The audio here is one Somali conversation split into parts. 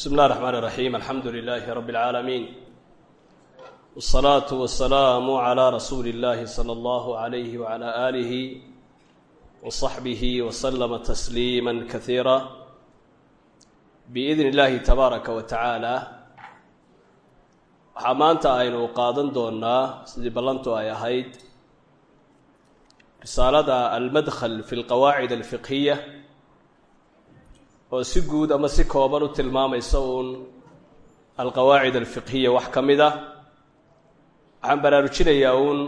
bsmi اllah الرحmn الرaxيm alxamdu لlh rb العaalamiin والصlaaة والسlاam عlى rasuuli الlahi slى اllah عlyh وعlى آlih وصaxbih وslma تsliima kaثiira bإidn اllahi tabaaraka wa taعaalى waxaa maanta aynu qaadan doonaa sidii ballantu ay ahayd risaalada almadkl fi اlqawaacid اlfiqhiya oo si guud ama si kooban u tilmaamaysa uun alqawaacid alfiqhiya. Wax ka mid ah waxaan baraarujinayaa uun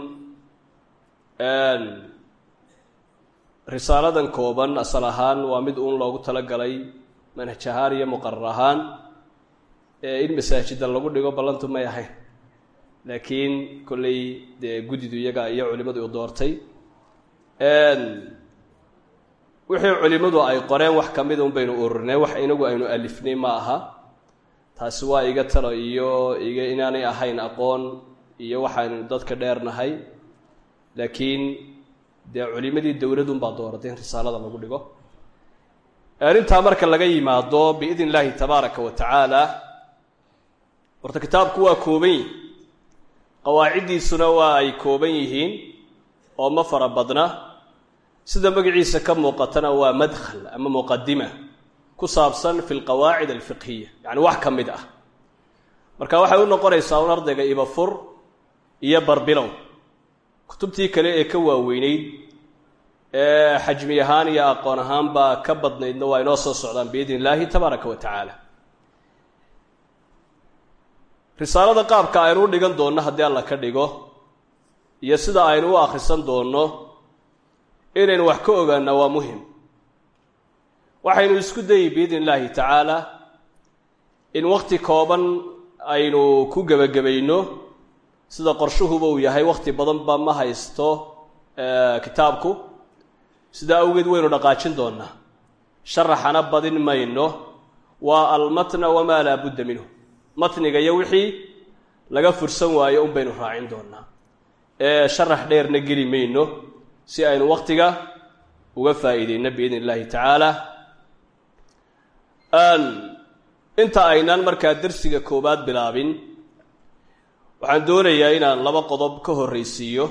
risaaladan kooban asal ahaan waa mid uun loogu talagalay manhaj ahaan iyo muqarar ahaan in masaajida lagu dhigo ballantu may ahayn. Laakiin kolley dee guddidu iyaga iyo culimadu u doortay wixii culimmadu ay qoreen wax ka mida un baynu ururinay wax inagu aynu alifnay ma aha. Taasi waa iga talo iyo iga inaanay ahayn aqoon iyo waxaynu dadka dheernahay. Laakiin dee culimadii dowladunbaa dooratay in risaalada lagu dhigo. Arrintaa marka laga yimaado biidn illaahi tabaaraka wa tacaala horta kitaabku waa kooban yihiin qawaaciddiisuna waa ay kooban yihiin oo ma fara badna sida magaciisa ka muuqatana waa madkhal ama muqadima ku saabsan fi lqawaacid alfiqhiya yacni wax ka mid ah. Marka waxay u noqonaysaa un ardayga ibafur iyo barbilow. Kutubtii kale ee ka waaweyneyd ee xajmi ahaan iyo aqoon ahaan baa ka badnaydna waa inoo soo socdaan biidn illaahi tabaaraka wa tacaala. Risaalada qaabka aynu u dhigan doonno haddii alla ka dhigo iyo sida aynu u akhrisan doonno inaynu wax ka ogaana waa muhiim. Waxaynu isku dayi biidn illaahi tacaala in waqti kooban aynu ku gebagabayno sida qorshuhuba uu yahay waqti badanba ma haysto kitaabku. Sidaa awgeed waynu dhaqaajin doonaa sharaxana badin mayno. Waa almatna wamaa laa budda minhu. Matniga iyo wixii laga fursan waayo un baynu raacin doonaa ee sharax dheerna geli mayno si aynu waqtiga uga faa'iideyno biidn illaahi tacaala inta aynaan markaa dersiga koowaad bilaabin waxaan doonayaa inaan laba qodob ka horraysiiyo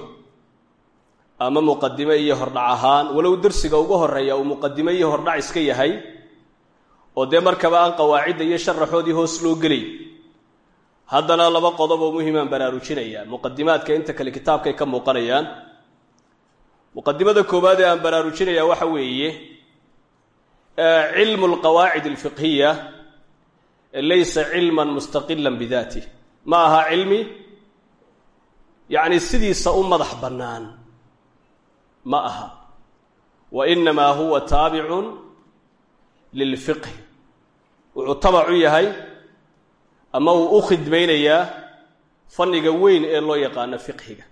ama muqadime iyo hordhac ahaan. Walow dersiga ugu horreeya uu muqadime iyo hordhac iska yahay oo dee markaba aan qawaacidda iyo sharaxoodii hoos loo gelay haddana laba qodob oo muhimaan baraarujinayaa muqadimaadka inta kale kitaabkay ka muuqanayaan muqadimada koowaad ee aan baraarujinayaa waxa weeye cilmu alqawaacid alfiqhiya laysa cilman mustaqilan bidaatih ma aha cilmi? Yacni sidiisa u madax bannaan. Ma aha. Wa inamaa huwa taabicun lilfiqhi wuxuu tabac u yahay ama uu u khidmaynayaa fanniga weyn ee loo yaqaano fiqhiga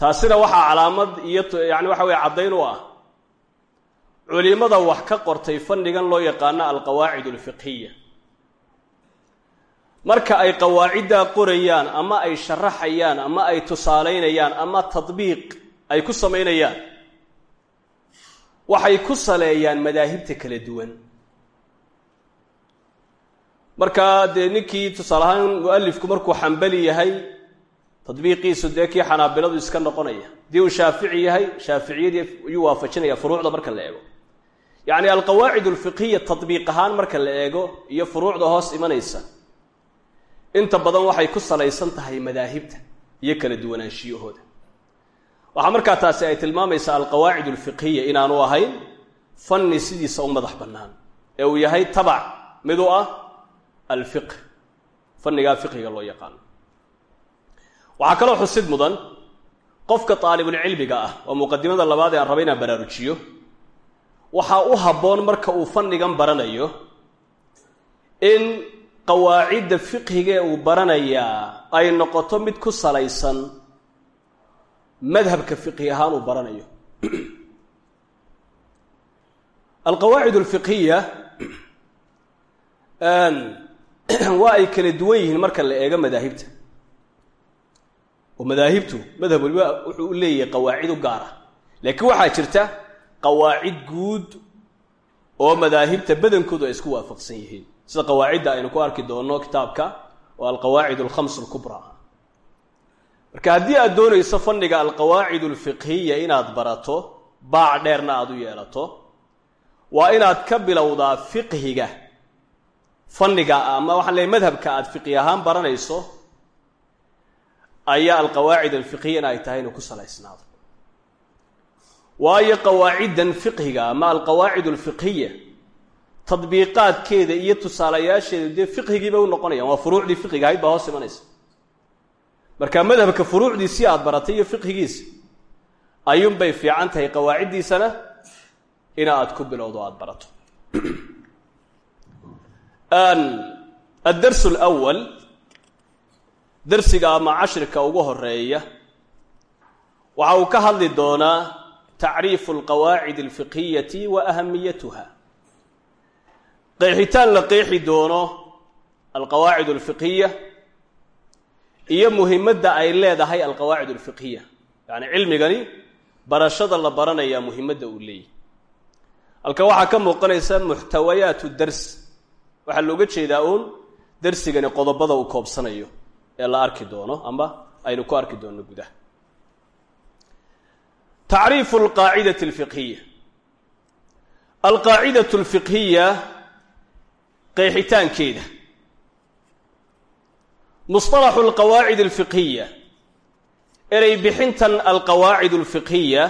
taasina waxaa calaamad iyo yani waxa weye caddayn u ah. Culimada wax ka qortay fannigan loo yaqaano alqawaacid alfiqhiya marka ay qawaaciddaa qorayaan ama ay sharaxayaan ama ay tusaalaynayaan ama tadbiiq ay ku samaynayaan waxay ku saleeyaan madaahibta kala duwan. Marka dee ninkii tusaale ahaan mualifku markuu xambali yahay tadbiiqiisu dee kii xanaabiladu iska noqonaya. Haddii uu shaafici yahay shaaficiyadii ayuu waafajinaya furuucda marka la eego. Yacni alqawaacid alfiqhiya tadbiiq ahaan marka la eego iyo furuucda hoos imanaysa inta badan waxay ku salaysan tahay madaahibta iyo kala duwanaanshiyahooda. Waxaa markaa taasi ay tilmaamaysaa alqawaacid alfiqhiya inaanu ahayn fanni sidiisa u madax bannaan ee uu yahay tabac mid u ah alfiqh. Fannigaa fiqhiga loo yaqaano waxaa kaloo xusid mudan qofka daalibulcilmiga ah waa muqadimada labaad ee aan raba inaan baraarujiyo waxaa u habboon marka uu fannigan baranayo in qawaacidda fiqhigee uu baranayaa ay noqoto mid ku salaysan madhabka fiqhi ahaan uu baranayo. Alqawaacid alfiqhiya waa ay kala duwan yihiin marka la eego madaahibta oo madaahibtu madhab waliba wuxuu u leeyahay qawaacid u gaar ah. Laakiin waxaa jirta qawaacid guud oo madaahibta badankoodu ay isku waafaqsan yihiin. Sida qawaacidda aynu ku arki doonno kitaabka oo alqawaacid alkhams alkubra marka haddii aad doonayso fanniga alqawaacid alfiqhiya inaad barato baac dheerna aada u yeelato waa inaad ka bilowdaa fiqhiga fanniga ama waxaan leeay madhabka aad fiqhi ahaan baranayso ayaa alqawaacid alfiqhiya in ay tahay inuu ku salaysnaado. Waayo qawaaciddan fiqhiga ama alqawaacid alfiqhiya tadbiiqaadkeeda iyo tusaalayaasheeda dee fiqhigiibay u noqonayaan waa furuucdii fiqhiga ahayd baa hoos imanaysa. Marka madhabka furuucdiisii aada baratay iyo fiqhigiisa ayuunbay fiican tahay qawaaciddiisana ina aad ku bilowdo aada barato. Addars alwal darsiga ama cashirka ugu horreeya waxa uu ka hadli doonaa tacriifu alqawaacid alfiqhiyati wa ahamiyatuha. Qeexitaan la qeexi doono alqawaacid alfiqhiya iyo muhimadda ay leedahay alqawaacid alfiqhiya. Yacni cilmigani barashada la baranayaa muhimadda uu leeyahy halka waxaa ka muuqanaysa muxtawayaatu dars. Waxaa looga jeedaa uun darsigani qodobada uu koobsanayo ee la arki doono ama aynu ku arki doonno gudaha. Tacriifu alqaacidati alfiqhiya alqaacidatu alfiqhiya qeexitaankeeda. Musطalaxu alqawaacid alfiqhiya erey bixintan alqawaacid alfiqhiya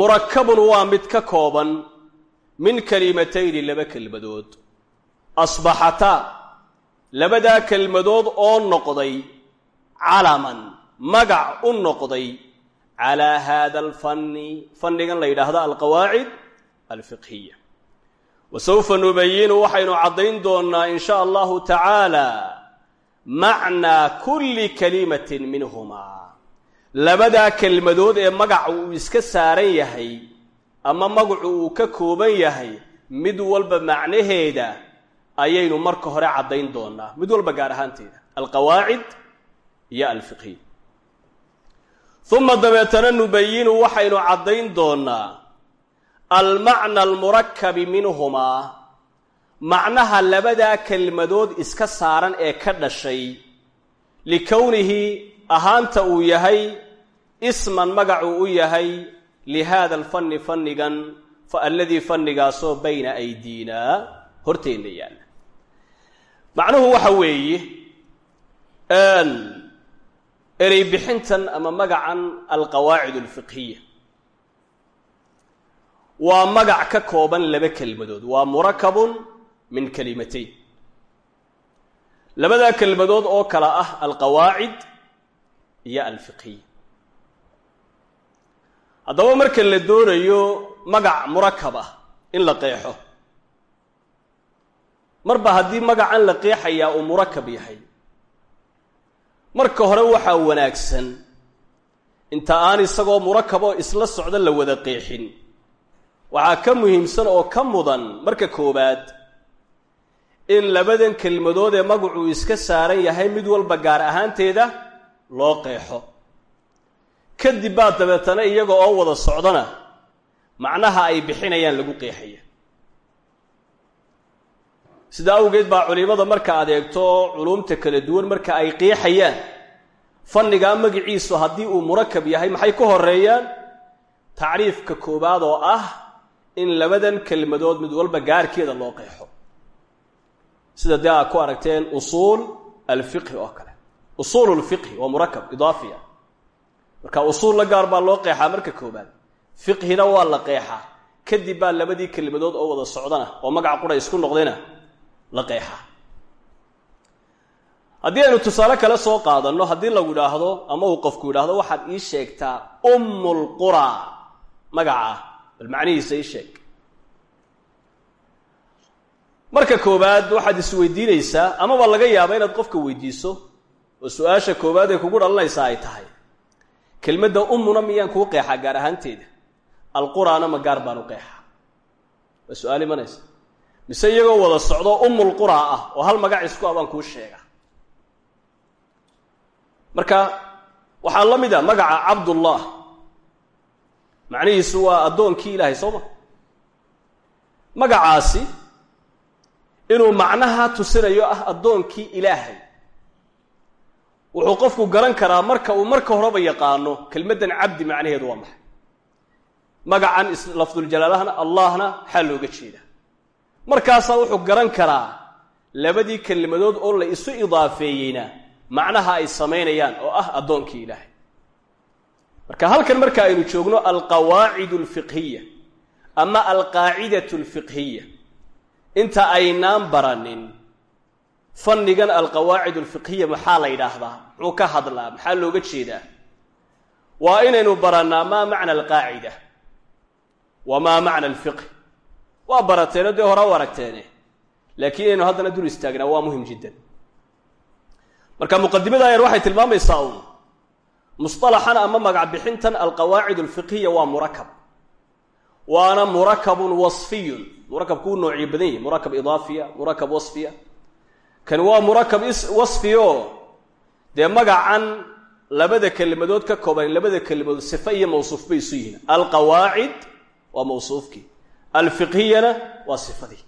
murakabun waa mid ka kooban min kalimatayni laba kelmadood. Asbaxataa labadaa kelmadood oo noqday calaman magac u noqday calaa haada alfanni fannigan la yidhaahdo alqawaacid alfiqhiya. Wa sawfa nubayinu waxaynu caddayn doonnaa in sha allahu tacaala macnaa kulli kalimatin minhumaa labadaa kelmadood ee magac uu iska saaran yahay ama magacu uu ka kooban yahay mid walba macnaheeda ayaynu marka hore caddayn doonaa mid walba gaar ahaanteeda alqawaacid iyo alfiqhiya uma dabeetana nubayinu waxaynu caddayn doonaa almacna almurakabi minhumaa. Macnaha labadaa kelmadood iska saaran ee ka dhashay likownihi ahaanta uu yahay isman magacuu u yahay lihaada alfanni fannigan aladii fannigaasoo bayna aydiinaa. Horteenna yaalla macnuhu waxa weeye erey bixintan ama magacan alqawaacid alfiqhiya. Waa magac ka kooban laba kelmadood. Waa murakabun min kalimatayn. Labadaa kelmadood oo kale ah alqawaacid iyo alfiqhiya. Haddaba marka la doonayo magac murakab ah in la qeexo marba haddii magacan la qeexayaa uu murakab yahay. Marka hore waxaa wanaagsan inta aan isagoo murakab oo isla socda la wada qeexin. Waxaa ka muhiimsan oo ka mudan marka koowaad in labadan kelmadood ee magacuu iska saaran yahay mid walba gaar ahaanteeda loo qeexo. Kadib baa dabeetana iyaga oo wada socdana macnaha ay bixinayaan lagu qeexaya sida awgeed baa culimada marka aad eegto culumta kala duwan marka ay qeexayaan fannigaa magiciisu haddii uu murakab yahay maxay ka horeeyaan tacriifka koowaad oo ah in labadan kelmadood mid walba gaarkeeda loo qeexo. Sida dee aad ku aragteen usuul alfiqhi oo kale. Usuul lfiqhi waa murakab idaafiya. Marka usuul la gaar baa loo qeexaa marka koobaad fiqhina waa la qeexaa. Kadib baa labadii kelmadood oo wada socdana oo magac qura isku noqdayna la qeexaa haddii aynu tusaale kale soo qaadanno haddii lagu idhaahdo ama uu qofku yidhaahdo waxaad ii sheegtaa ummulqura magaca bal macnihiisa ii sheeg. Marka koowaad waxaad isweydiinaysaa amaba laga yaaba inaad qofka weydiiso oo su'aasha koowaad ee kugu dhalanaysaa ay tahay. Kelmadda ummuna miyaan kuu qeexaa gaar ahaanteeda. Alquraana ma gaar baan u qeexaa waa su'aal imanaysa mise iyagoo wada socdo ummulqura ah oo hal magac isku ah baan kuu sheega. Marka waxaa la mid a magaca cabdullah. Macnihiisu waa addoonkii ilaahay soo ma? Magacaasi inuu macnaha tusinayo ah addoonkii ilaahay. Wuxuu qofku garan karaa marka uu marka horeba yaqaano kelmaddan cabdi macnaheedu waa maxay? Magacan lafduljalaalahna allahna maxaa looga jeedaa markaasaa wuxuu garan karaa labadii kelmadood oo la isu idaafeeyeyna macnaha ay samaynayaan oo ah addoonkii ilaahay. Marka halkan marka aynu joogno alqawaacid alfiqhiya ama alqaacidatu alfiqhiya inta aynaan baranin fannigan alqawaacid alfiqhiya maxaa la yidhaahdaa? Muxuu ka hadlaa? Maxaa looga jeedaa? Waa inaynu barannaa maa macna alqaacida wa maa macna alfiqhi waa barateeno dee hore u aragteene. Laakiin inaynu haddana dul istaagnaa waa muhiim jiddan. Marka muqadimada ayar waxay tilmaamaysaa uun musطalaxan ama magac bixintan alqawaacid alfiqhiya waa murakab waana murakabun wasfiyun murakabku u noocyo badan yahi murakab idaafiya murakab wasfiya. Kan waa murakab wasfiyo dee magacan labada kelimadood ka kooban labada kelimadood sife iyo mawsuuf bay isu yihiin. Alqawaacid waa mawsuufkii alfiqhiyana waa sifadii.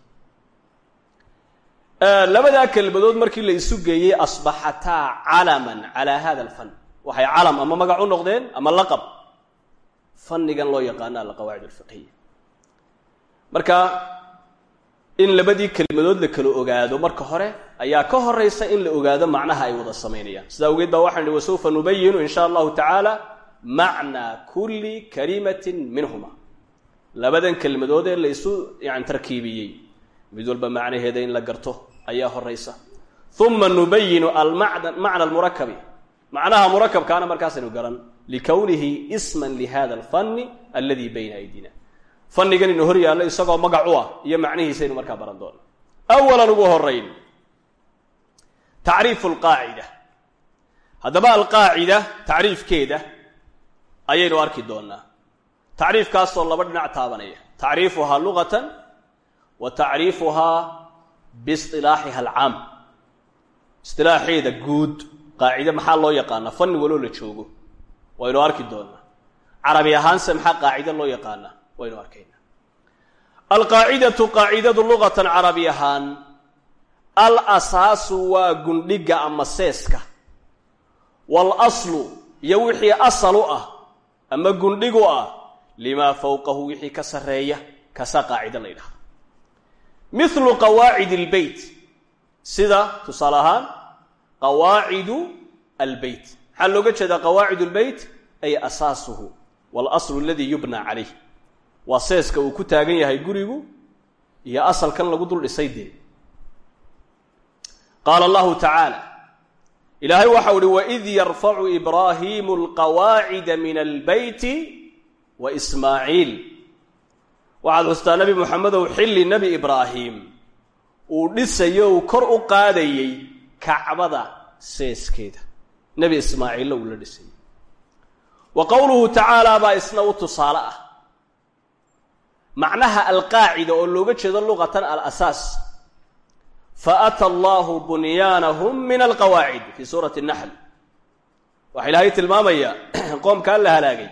Labadaa kelmadood markii la isu geeyey asbaxataa calaman calaa hada alfan. Waxay calam ama magac u noqdeen ama laqab. Fannigan loo yaqaano alqawaacid alfiqhiya marka in labadii kelmadood la kala ogaado marka hore ayaa ka horaysa in la ogaado macnaha ay wada samaynayaan. Sidaa awgeed baa waxaan ihi wasawfa nubayinu in sha allahu tacaala macnaa kulli kalimatin minhuma labadan kelmadood ee la isu yani tarkiibiyey. Mid walba macnaheeda in la garto ayaa horaysa uma nubayinu almacna almurakabi. Macnaha murakabkaana markaasaynu garan likownihi isman lihada alfanni aladi bayna aydina. Fannigan inu hor yaallo isagoo magac u ah iyo macnihiisaynu markaa baran doona awalan ugu horayn tacriifu alqaacida haddaba alqaacida tacriifkeeda ayaynu arki doonaa tacriifkaasoo laba dhinac taabanaya. Tacriifuhaa lugatan wa tacriifuhaa biisilaaxiha alcaam. Isilaaxeeda guud qaacide maxaa loo yaqaanaa? Fanni waloo la joogo. Waynu arki doonaa. Carabi ahaanse maxaa qaacide loo yaqaanaa? Waynu arkaynaa. Alqaacidatu qaacidadu lugatan carabi ahaan al asaasu waa gundhiga ama seeska. Wal aslu iyo wixii asal u ah ama gundhigu ah limaa fowqahu wixii ka sarreeya kasa qaacide la ydhahdo mithlu qawaacid albeyt sida tusaale ahaan qawaacidu albeyt maxaa looga jeedaa qawaacid lbeyt ay asaasuhu walaslu aladii yubna calayh waa seeska uu ku taagan yahay gurigu iyo asalkan lagu dul dhisay dee. Qaala allahu tacaala ilaahay waxau uhi waid yarfacu ibraahiimu alqawaacida min albeyti wa ismaaciil. Waxaad xustaa nebi moxamedow xilli nebi ibraahim. Uu dhisayo uu kor u qaadayey kacbada seeskeeda. Nebi ismaaciilla uu la dhisayay wa qowluhu tacaala baa isna u tusaale ah. Macnaha alqaacida oo looga jeedo luqatan alasaas. Fa ata allahu bunyaanahum min alqawaacid fii suurati naxl waxaa ilaahay tilmaamayaa qoomkaan la halaagay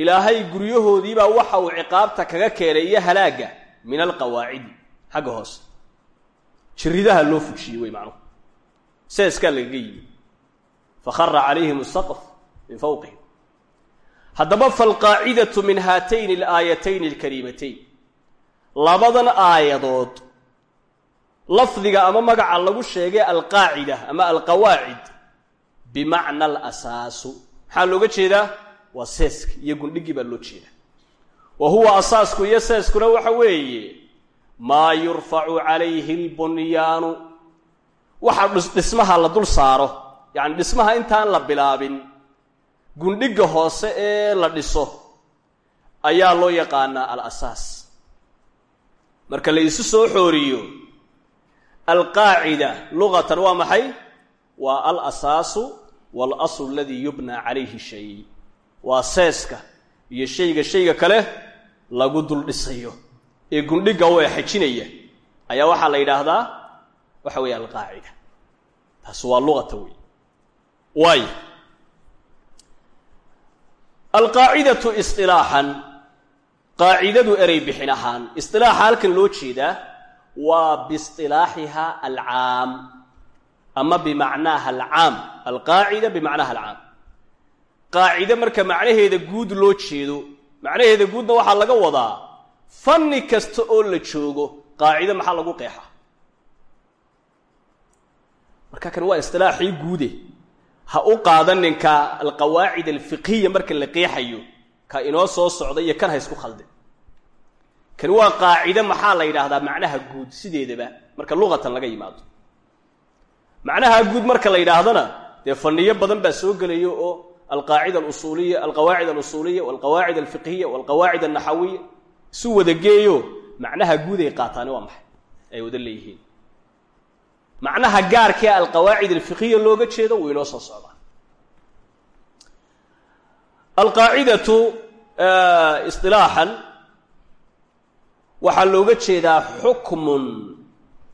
ilaahay guryahoodiibaa waxa uu ciqaabta kaga keenay iyo halaagga min alqawaacidi xagga hoose jiridaha loo fujiyey wey macnuhu seeskaa lagaga yimi fakhara calayhim asaqf min fawqihim. Haddaba falqaacidatu min haatayni alaayatayni alkariimatayn. Labadan aayadood lafdiga ama magaca lagu sheegay alqaacida ama alqawaacid bimacna alasaasu. Maxaa looga jeedaa waa seeska iyo gundhigii baa loo jeedaa. Wa huwa asaasku iyo seeskuna waxa weeye maa yurfacu calayhi lbunyaanu. Waxa dhismaha la dul saaro yacni dhismaha intaan la bilaabin gundhigga hoose ee la dhiso ayaa loo yaqaanaa al asaas marka la isu soo xooriyo alqaacida lugatan waa maxay? Waa al asaasu waalaslu aladii yubnaa calayhi shay waa seeska iyo shayga shayga kale lagu dul dhisayo. Ee gundhigga u exejinaya ayaa waxaa la yidhaahdaa waxa weeye alqaacida. Taas waa luqata wey waayo alqaacidatu isilaaxan qaacidadu erey bixin ahaan istilaaxa halkan loo jeedaa waa biistilaaxiha alcaam ama bimacnaaha alcaam. Alqaacida bimacnaha alcaam qaacide marka macnaheeda guud loo jeedo. Macnaheeda guudna waxaa laga wadaa fanni kasta oo la joogo qaacide maxaa lagu qeexa marka kan waa istilaaxii guude. Ha u qaadaninka alqawaacid alfiqhiya marka la qeexayo ka inoo soo socda iyo kan ha isku khalde. Kan waa qaacide maxaa la yidhaahdaa macnaha guud sideedaba marka luqatan laga yimaado. Macnaha guud marka la yidhaahdana dee faniyo badan baa soo gelaya oo alqaacida alusuuliya alqawaacid alusuuliya walqawaacid alfiqhiya walqawaacid alnaxawiya isu wada geeyo macnaha guud ay qaataani waa maxay ay wada leeyihiin macnaha gaarkee alqawaacid alfiqhiya looga jeedo wuu inoo soo socdaa alqaacidatu isilaaxan waxaa looga jeedaa xukmun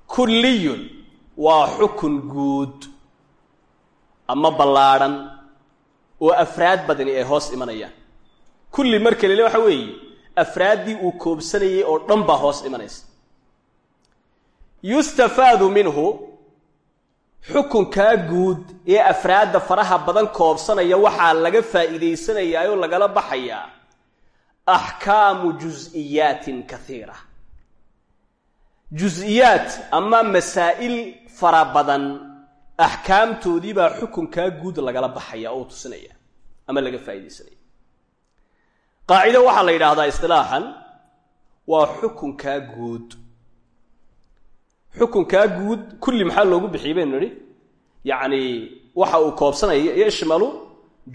kulliyun waa xukun guud ama ballaadhan oo afraad badani ay hoos imanayaan. Kulli marka lele waxa weeye afraaddii uu koobsanayay oo dhan baa hoos imanaysa. Yustafaadu minhu xukunkaa guud ee afraadda faraha badan koobsanaya waxaa laga faa'iidaysanayaa oo lagala baxayaa axkaamu jus-iyaatin kaiira jus-iyaat ama masaa'il fara badan axkaamtoodii baa xukunkaa guud lagala baxaya oo tusinaya ama laga faa'iidaysanaya qaacido waxaa la yidhaahdaa istilaaxan waa xukunkaa guud. Xukunkaa guud kulli maxaa loogu bixiyey baynu nidhi yacni waxa uu koobsanaya yashmalu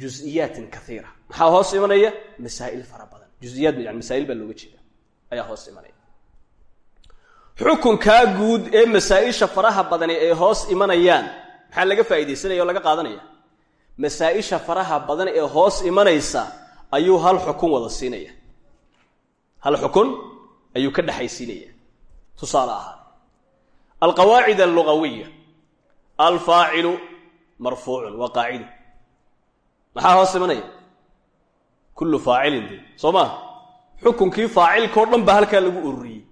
jus-iyaatin kaiira maxaa hoos imanaya? Masaa'il fara badan. Jusiyaad yani masaa'il baa looga jeeda ayaa hoos imanaya. Xukunkaa guud ee masaa-isha faraha badani ay hoos imanayaan maxaa laga faa'iidaysanaya oo laga qaadanaya masaa-isha faraha badan ee hoos imanaysa ayuu hal xukun wada siinaya. Hal xukun ayuu ka dhexaysiinaya tusaale ahaan alqawaacid allugawiya alfaacilu marfuucun waa qaacido maxaa hoos imanaya? Kullu faacilin de soo maa xukunkii faacilkao dhan baa halkaa lagu ururiyey.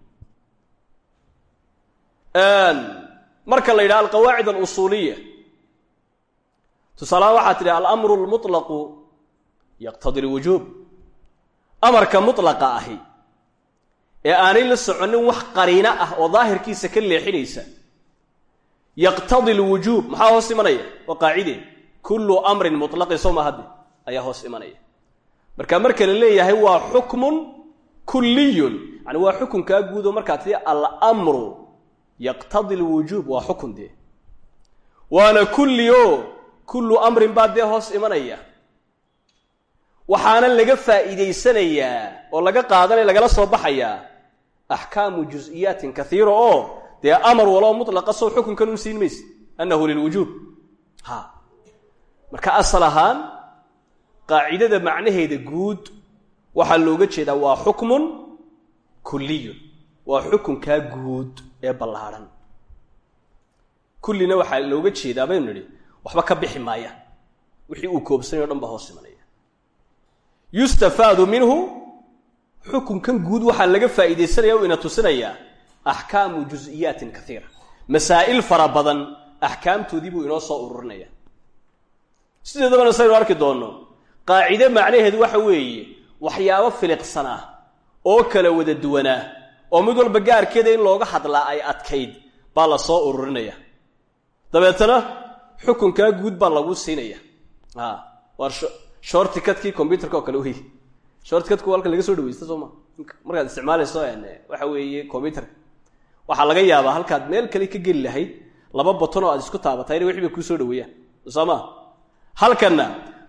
Marka la yidhaha alqawaacid alusuuliya tusaalahaan waxaa tidhi alamru lmuطlaqu yaqtadi lwujuub amarka mutlaqa ahi ee aanay la soconin wax qariino ah oo daahirkiisa ka leexinaysa yaqtadi lwujuub maxaa hoos imanaya? Waa qaacidee. Kullu amrin mutlaqin soo ma hadde ayaa hoos imanaya. Marka marka la leeyahay waa xukmun kulliyun. Yani waa xukunkaa guudo markaa tii almru yaqtadi lwujuub waa xukun dee. Waana kulli kullu amrin baa dee hoos imanaya. Waxaana laga faa'iidaysanayaa oo laga qaadanaya lagala soo baxayaa axkaamu jus-iyaatin kaiira oo dee amar waloo mutlaqa sow xukunkan un siin mayse annahu lilwujuub ha. Marka asal ahaan qaacidada macnaheeda guud waxaa looga jeedaa waa xukmun kulliyun. Waa xukunkaa guud ee ballaadhan. Kullina waxaa looga jeedaa baynu nidhi waxba ka bixi maayaan wixii uu koobsanay o dhan baa hoos imanaya. Yustafaadu minhu xukunkan guud waxaa laga faa'iidaysanaya o ina tusinayaa axkaamu jus-iyaatin kaiira masaa'il fara badan axkaamtoodii buu inoo soo ururinaya. Sideedabana saynu arki doonno qaacide macnaheedu waxa weeye waxyaabo filiqsan ah oo kala wada duwanaa oo mid walba gaarkeeda in looga hadlaa ay adkayd baa la soo ururinaya. Dabeetana xukunkaa guud baa lagu siinaya. A waar shortikadkii combyuterka oo kale wey shortikadku halkan laga soo dhawaysta soo ma? Markaad isticmaalayso waxa weeye combyuterka waxaa laga yaabaa halkaad meel kale ka geli lahayd laba baton oo aad isku taabatay inay wixii bay kuu soo dhaweeyaan soo ma? Halkanna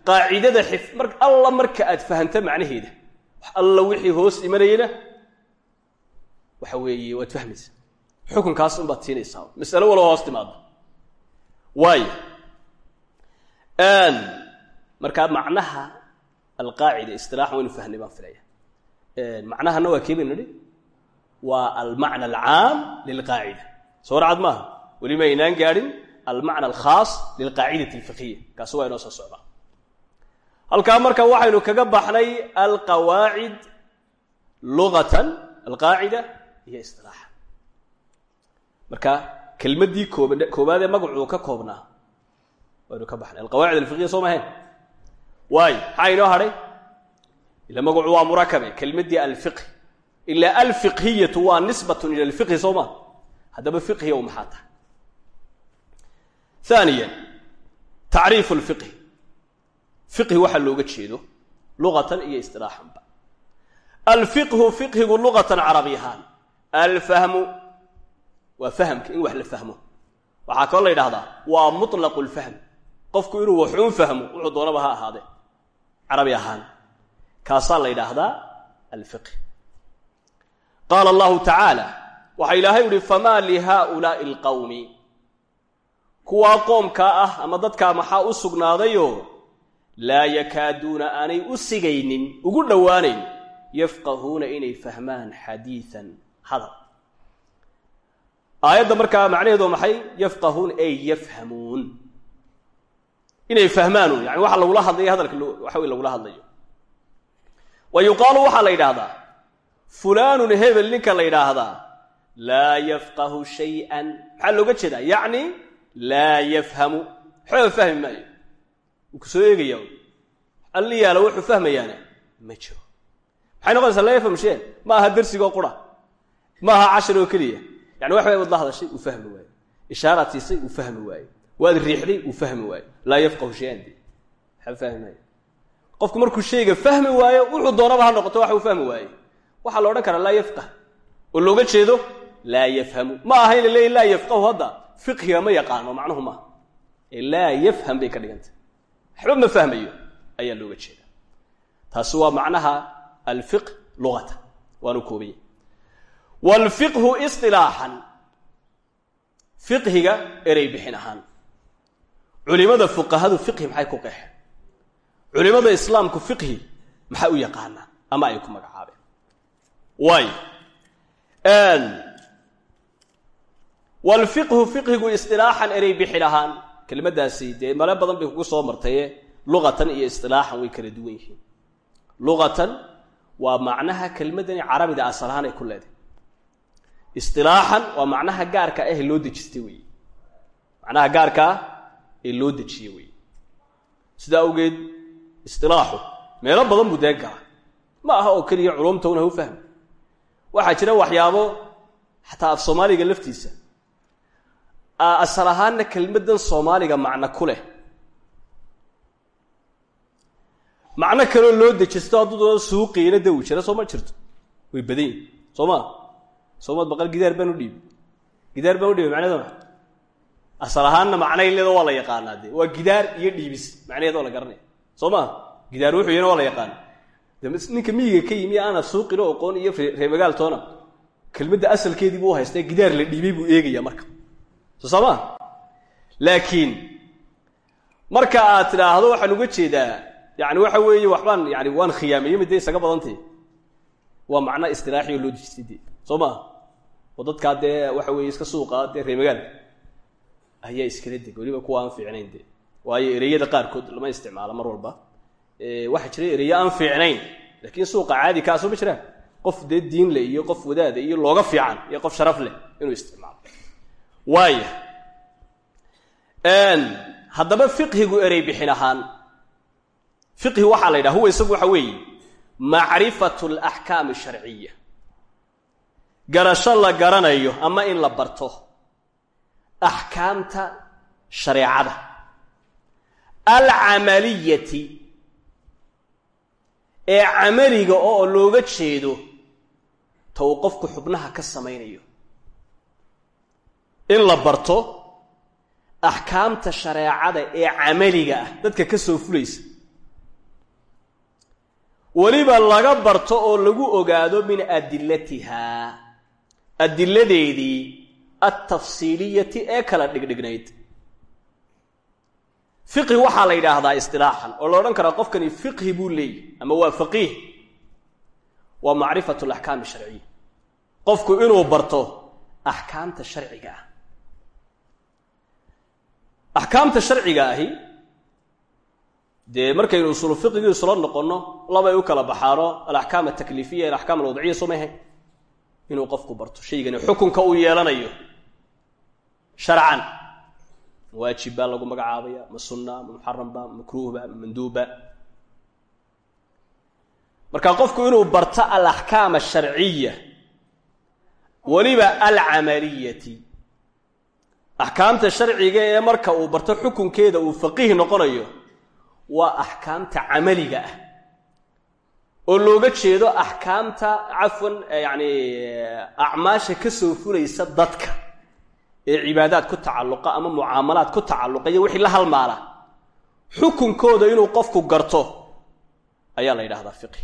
qaacidada xif mar alla marka aad fahamta macnaheeda wax alla wixii hoos imanayana waxa weeye waad fahmaysa xukunkaas unbaad siinaysaa. Masalo walba hoos timaado waayo markaa macnaha alqaacida istilaaxan waynu fahnay baan filaya macnahana waa kee baynu nidhi? Waa almacna alcaam lilqaacida. Soo racad maaha? Weli ma aynaan gaadhin almacna alfiqhiya. Kaasi waa inoo soo marka waxaynu kaga baxnay alqawaacid lugatan alqaacida iyo isilaaxan marka kelmaddii koob koobaad ee magacuu ka koobnaa? Waynu ka baxnay. Alqawaacid alfiqiya soo mahayn waayo maxaa inoo hadhay? Ila magacu waa murakabe kelmaddii alfiqhi. Ilaa alfiqhiyatu waa nisbatun ila alfiqhi soo ma haddaba fiqhiya u maxaa tahay? Haaniya tacriifu lfiqhi fiqhi waxaa looga jeedo luqatan iyo istilaaxanba alfiqhu fiqhigu luqatan carabi ahaan alfahmu waa fahamka in wax la fahmo. Waxaa kaloo la yidhahdaa waa mutlaqu lfahm qofku inuu waxuun fahmo wuxuu doonaba ha ahaadee. Carabi ahaan. Kaasaa la yidhaahdaa alfiqh. Qaala allahu tacaala waxaa ilaahay uhi famaa lihaa'ulaa'i alqawmi. Kuwaa qoomkaa ah ama dadkaa maxaa u sugnaadayoo laa yakaaduuna aanay u sigaynin ugu dhowaanayn yafqahuuna inay fahmaan xadiidan hadal aayadda markaa macnaheedu maxay? Yafqahuun ay yafhamuun. Inay fahmaanun yani waxa lagula hadlayo hadalka waxa wey lagula hadlayo. Wa yuqaalu waxaa la yidhaahdaa fulaanun hebel ninka la yidhaahdaa laa yafqahu shay-an. Maxaa looga jeedaa? Yacni laa yafhamu. Waxbaba fahmi maayo. Wuu ku soo eegaya alli yaalla wuxuu fahmayaana ma jiro. Maxay noqonaysaa laa yafham shayan? Ma aha dersigoo qura. Ma aha cashar oo keliya yani wax waad la hadashay uu fahmi waayo ishaaraad siisay uu fahmi waayo waad riixday uu fahmi waayo laa yafqahu shay-an de waxba qofku markuu shayga fahmi waayo wuxuu doonaba ha noqoto waxa uu fahmi waayo waxaa la odhan karaa laa yafqah. Oo looga jeedo laa yafhamu. Ma aha in la leeya laa yafqahu hadda. Fiqhiga ma yaqaano macnuhu maaha ee laa yafham bay ka dhigantay. Waxba ma fahmayo ayaa looga jeeda. Taasi waa macnaha alfiqh luqata waanu koobaya waalfiqhu isilaaxan fiqhiga erey bixin ahaan culimada fuqahadu fiqhi maxay ku qeexeen culimada islaamku fiqhi maxay u yaqaanaan ama ay ku magacaabeen waayo waalfiqhu fiqhigu istilaaxan erey bixin ahaan kelmaddaasi dee male badan bay kugu soo martaye luqatan iyo istilaaxan way kala duwan yihiin luqatan waa macnaha kelmaddani carabida asal ahaan ay ku leedahay istilaaxan waa macnaha gaarka ah loo dejistay weeye. Macnaha gaarka ah ee loo dejiye weeye. Sidaa awgeed istilaaxu meelo badan buu dee gala ma aha oo keliya culumtowna ha u fahmi waxaa jira waxyaabo xataa af soomaaliga laftiisa asal ahaanna kelmaddan soomaaliga macno ku leh. Macno kaloo loo dejisto hadduu doono suuqiina dawi jira soo ma jirto? Way badan yihiin soo maa soomaad baqal gidaar baan u dhiibi gidaar baan u dhiibay macnaheeda ma asal ahaanna macnay waa la yaqaanaa dee. Waa gidaar iyo dhiibis macnaheed waa la garanaya. Soo maa gidaar wuxuu yahna waa la yaqaana de ninka miyiga ka yimi aana suuqino oqoon iyo reebagaaltoona kelmadda asalkeedii buu haystay gidaar la dhiibay buu eegaya marka. Maa laakiin marka aad tidhaahdo waxaan uga jeedaa yani waxa weeye waxbaan yani waan khiyaameyey midee isaga badantay. Waa macna istilaaxi oo loo dejistay dee. Soo maa oo dadkaa dee waxa weeye iska suuqa dee reemagaalka ayaa iskala deg weliba kuwa aan fiicnayn dee. Waayo ereyada qaarkood lama isticmaalo mar walba. Waxaa jira ereyo aan fiicnayn laakiin suuqa caadi kaa soo ma jiraan. Qof dee diin leh iyo qof wadaada iyo looga fiican iyo qof sharaf leh inuu isticmaalo. Waaya haddaba fiqhigu erey bixin ahaan fiqhi waxaa la yidhaha huwa isagu waxa weeye macrifatu alaxkaam asharciya garasho la garanayo ama in la barto. Axkaamta shareecada. Alcamaliyati. Ee camaliga oo looga jeedo ta uu qofku xubnaha ka samaynayo. In la barto axkaamta shareecada ee camaliga ah. Dadka ka soo fulaysa. Weliba laga barto oo lagu ogaado min adilatihaa adiladeedii altafsiiliyati ee kala dhigdhignayd. Fiqhi waxaa la yidhaahdaa istilaaxan oo la odhan karaa qofkani fiqhi buu leeyahy ama waa faqiih waa macrifatu alaxkaam sharciya. Qofku inuu barto axkaamta sharciga ah. Axkaamta sharciga ahi dee markaynu usulu fiqigii isula noqonno labay u kala baxaano alaxkaam atakliifiya alaxkaam alwadciya soo mahe inuu qofku barto shaygani xukunka uu yeelanayo. Sharcan waajib baa lagu magacaabaya ma sunna ma muxaramba ma makruuhba ma manduubba marka qofku inuu barto alaxkaam asharciya weliba alcamaliyati. Axkaamta sharciga ee marka uu barto xukunkeeda uu faqiih noqonayo waa axkaamta camaliga ah oo looga jeedo axkaamta cafwan yacni acmaasha ka soo fulaysa dadka ee cibaadaad ku tacalluqa ama mucaamalaad ku tacalluqa iyo wixii la halmaala xukunkooda inuu qofku garto ayaa la yidhahdaa fiqhi.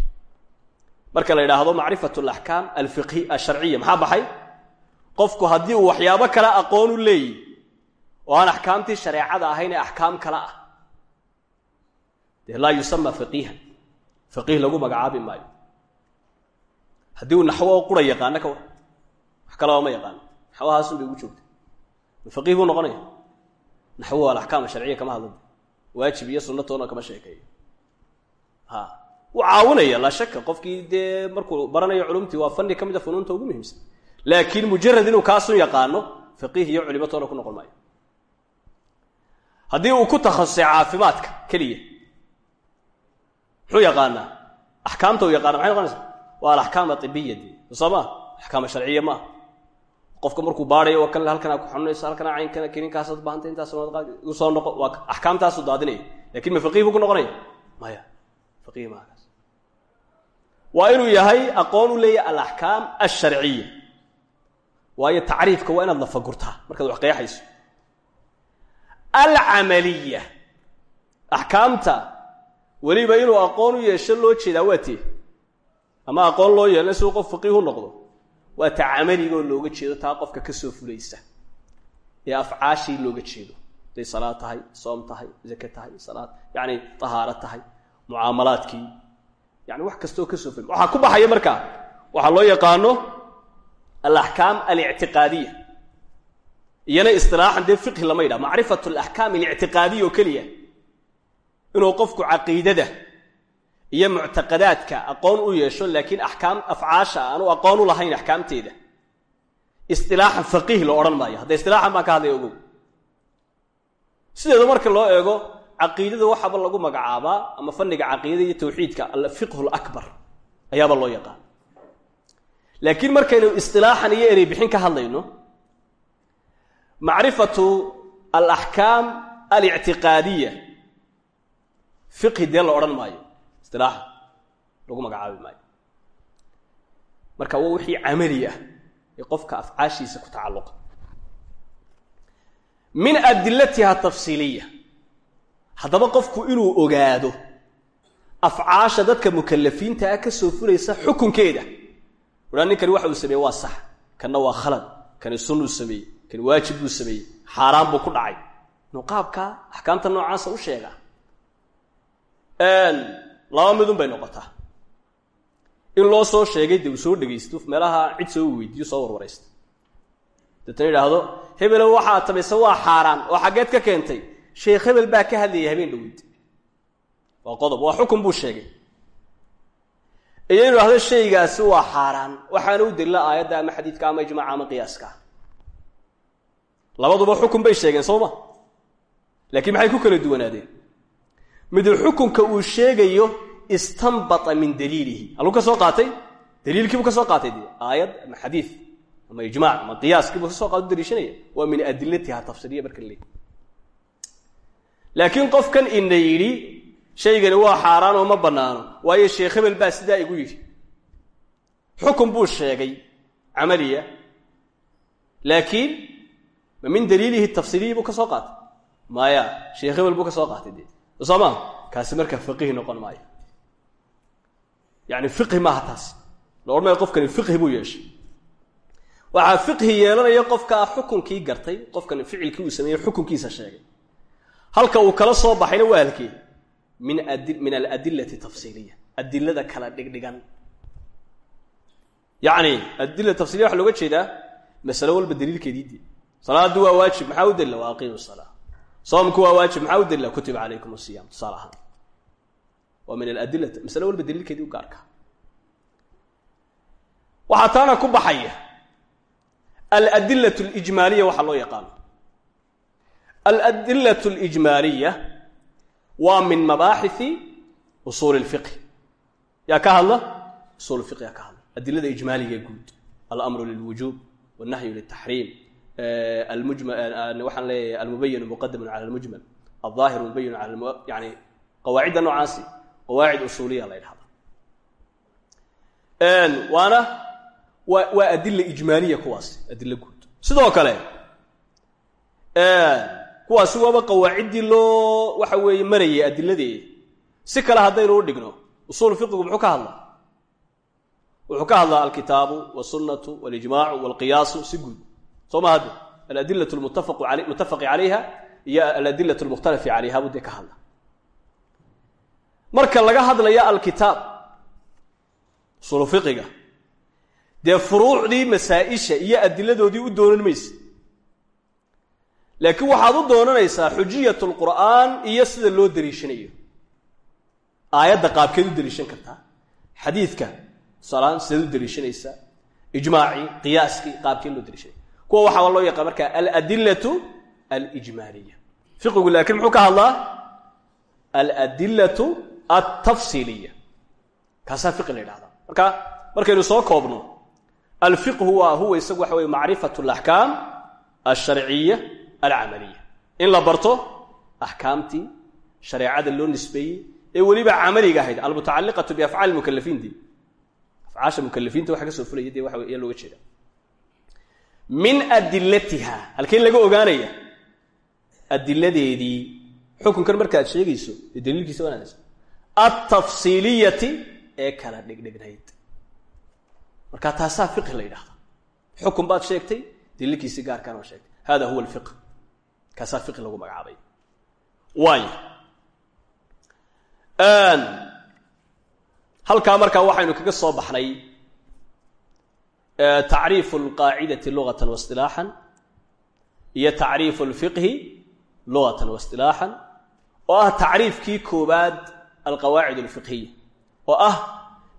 Marka la yidhaahdo macrifat alaxkaam alfiqhi asharciya maxaa baxay? Qofku haddii uu waxyaabo kale aqoon u leeyihi oo aan axkaamtii shareecada ahayn ee axkaam kale ah dee laa yusama faqiihan faqiih lagu magacaabi maayo. Haddii uu naxwo qura yaqaano ka war wax kalaba ma yaqaano. Naxwahaasun bay ugu joogta ma faqiih buu noqonaya? Naxwo alaxkaam sharciya kama hadlada waajib iyo sunnatoona kama sheekeeyo. Ha wuu caawinaya laa shaka qofkii dee markuu baranayo culumtii waa fani ka mid a funuunta ugu muhiimsan. Laakiin mujarad inuu kaasun yaqaano faqiih iyo culimatoona ku noqon maayo. Haddii uu ku takhasusay caafimaadka keliya muxuu yaqaanaa axkaamta uu yaqaana maxay noqonaysaa? Waa alaxkaam aibiya dee soo maa axkaama sharciya maaha qofka markuu baadayo waa kan halkanaa ku xanuunaysa halkanaa caynkana kininkaasaad bahanta intaas soo noqo waa axkaamtaasu daadinaya. Lakin ma faqiih buu ku noqonaya? Maya faqiih maaha kaas waa inuu yahay aqoon u leeyahay alaxkaam alsharciya waayo tacriifka waa inaad lafagurtaa markaad wax qeexayso. Alcamaliya axkaamta weliba inuu aqoon u yeesho loo jeedaa waa tee ama aqoon loo yeelna si qof faqiih u noqdo waa ta looga jeedo taa qofka ka soo fulaysa. Ee afcaashii looga jeedo. Haday salaad tahay soom tahay zake tahay salaad yacni tahaaro tahay mucaamalaadkii. Yani wax kastoo ka soo ful. Waxaa ku baxaya markaa waxaa loo yaqaano alaxkaam alictiqaadiya iyana istilaaxan dee fiqhi lama yidhaha. Macrifat alaxkaam alictiqaadiya oo keliya inuu qofku caqiidada iyo muctaqadaadka aqoon u yeesho laakiin axkaam afcaasha aanu aqoon u lahayn axkaamteeda. Istilaaxan faqiih la odhan maayo. Hadda istilaaxan baan ka hadlaya ogow. Sideedu marka loo eego caqiidada waxaaba lagu magacaabaa ama fanniga caqiidada iyo tawxiidka alfiqhu lakbar ayaaba loo yaqaan. Laakiin markaynu istilaaxan iyo erey bixin ka hadlayno macrifatu alaxkaam alictiqaadiya fiqhi dee la odhan maayo istilaaxa lagu magacaabi maayo. Marka waa wixii camali ah ee qofka afcaashiisa ku tacalluqa. Min adilatiha tafsiiliya haddaba qofku inuu ogaado afcaasha dadka mukalafiinta ah ka soo fulaysa xukunkeeda waraa ninkani waxa uu sameeye waa sax kanna waa khalad kani sunnuu sameeyey kani waajib buu sameeyey xaaraan buu ku dhacay. Inuu qaabkaa axkaamta noocaasa u sheegaa laba midun bay noqotaa in loo soo sheegay dee uu soo dhegaysto meelaha cid soo weydiiyo soo warwaraysta deetana idhaahdo hebelow waxaa tamayse waa xaaraan oo xaggeed ka keentay. Sheekh hebel baa ka hadlayay habeen dhaweyd waa qodob waa xukun buu sheegay. Iyo inu idhahdo shaygaasi waa xaaraan waxaana u delila aayadda ama xadiidka ama ijmaaca ama qiyaaska. Labaduba xukun bay sheegeen soo ma? Laakiin maxay ku kala duwanaadeen mid xukunka uu sheegayo istanbata min daliilihi. Haluu ka soo qaatay? Daliilkiibuu ka soo qaatay dee? Aayad ama xadiid ama ijmac ama qiyaaskiibuu ka soo qaata u daliishanaya? Waa min adilatiha tafsiriya marka leey laakiin qofkan ina yidhi shaygani waa xaaraan oo ma bannaano waayo sheekh hebel baa sidaa igu yidhi. Xukun buu sheegay camaliya laakiin ma min daliilihi tafsiriyi buu ka soo qaatay. Maya sheekh hebel buu ka soo qaatay soo maa kaasi markaa faqihi noqon maayo. Yani fiqhi maaha taas. La odhan qofkani fiqhi buu yeeshay. Waxaa fiqhi yeelanaya qofkaa xukunkii gartay qofkan ficilkii uu sameeyey xukunkiisa sheegay. Halka uu kala soo baxayna waa halkee min adi min aladilati tafsiiliya. Adilada kala dhigdhigan. Yacni adila tafsiliya waxa looga jeedaa masalo walba daliilkeedii dee salaaddu waa waajib maxaa u dalila waa aqiimu salaa soomku waa waajib maxaa u dalila kutiba calaykum asiyam tusaale ahaan waa min aladilati masale walba daliilkeedii u gaarka waxaa taana ku baxaya aladilatu alijmaaliya waxaa loo yaqaano aladilatu alijmaaliya waa min mabaaxisi usuuli lfiqhi yaa ka hadla usul fiqhi yaa ka hadla adilada ijmaaliga guud alamru lilwujuub walnahyu liltaxriim waxaan leeyahay almubayinu muqadamun cala almujmal alظaahiru mubayinu cala yani qawaacidda noocaasi qawaacid usuuliya la ydhahda waana waa waa adila ijmaaliya kuwaasi adilo guud sidoo kale kuwaasi waaba qawaaciddii loo waxa weeye marayay adiladee si kale haddaynu u dhigno usuul fiqigu muxuu ka hadlaa wuxuu ka hadlaa alkitaabu wasunnatu walijmaacu walqiyaasu si guud soo ma hadde aladila mutafaqi calayha iyo aladila lmukhtalafi calayha buu dee ka hadla. Marka laga hadlaya alkitaab usuulu fiqiga dee furuucdii masaa-isha iyo adiladoodii u doonan maysa laakiin waxaad u doonanaysaa xujiyat lqur'aan iyo sida loo daliishanayo aayadda qaabkeed u daliishan kartaa. Xadiidka tusaalahaan sideed u daliishanaysaa ijmaacii qiyaaskii qaabkeed loo daliishanaya kuwa waxaa loo yaqaan markaa aladilatu alijmaaliya. Fiqigu laakiin muxuu ka hadlaa? Aladilatu altafsiiliya kaasaa fiqi la yidhahdaa marka markaynu soo koobno alfiqhu waa huwa isagu waxa weye macrifat alaxkaam alsharciya alcamaliya. In la barto axkaamtii shareecada loo nisbeeyey ee weliba camaliga ahayd. Almutacaliqatu biafcaali mukalafiinti afcaasha mukalafiinta waxa ka soo fulaya dee waxa yaa looga jeeda min adilatiha halkeen laga ogaanaya. Adiladeedii xukunkan markaad sheegayso ee daliilkiisa wanaagsan altafsiiliyati ee kala dhigdhignayd. Marka taasaa fiqhi la yidhahda xukun baad sheegtay daliilkiisi gaarkaan waa sheegtay. Hada huwa alfiqh. Kaasaa fiqhi lagu magacaabay. Waay halkaa markaa waxaynu kaga soo baxnay tacriifu alqaacidati lugatan waistilaaxan iyo tacriifu alfiqhi lugatan waistilaaxan oo ah tacriifkii koobaad alqawaacid alfiqhiya oo ah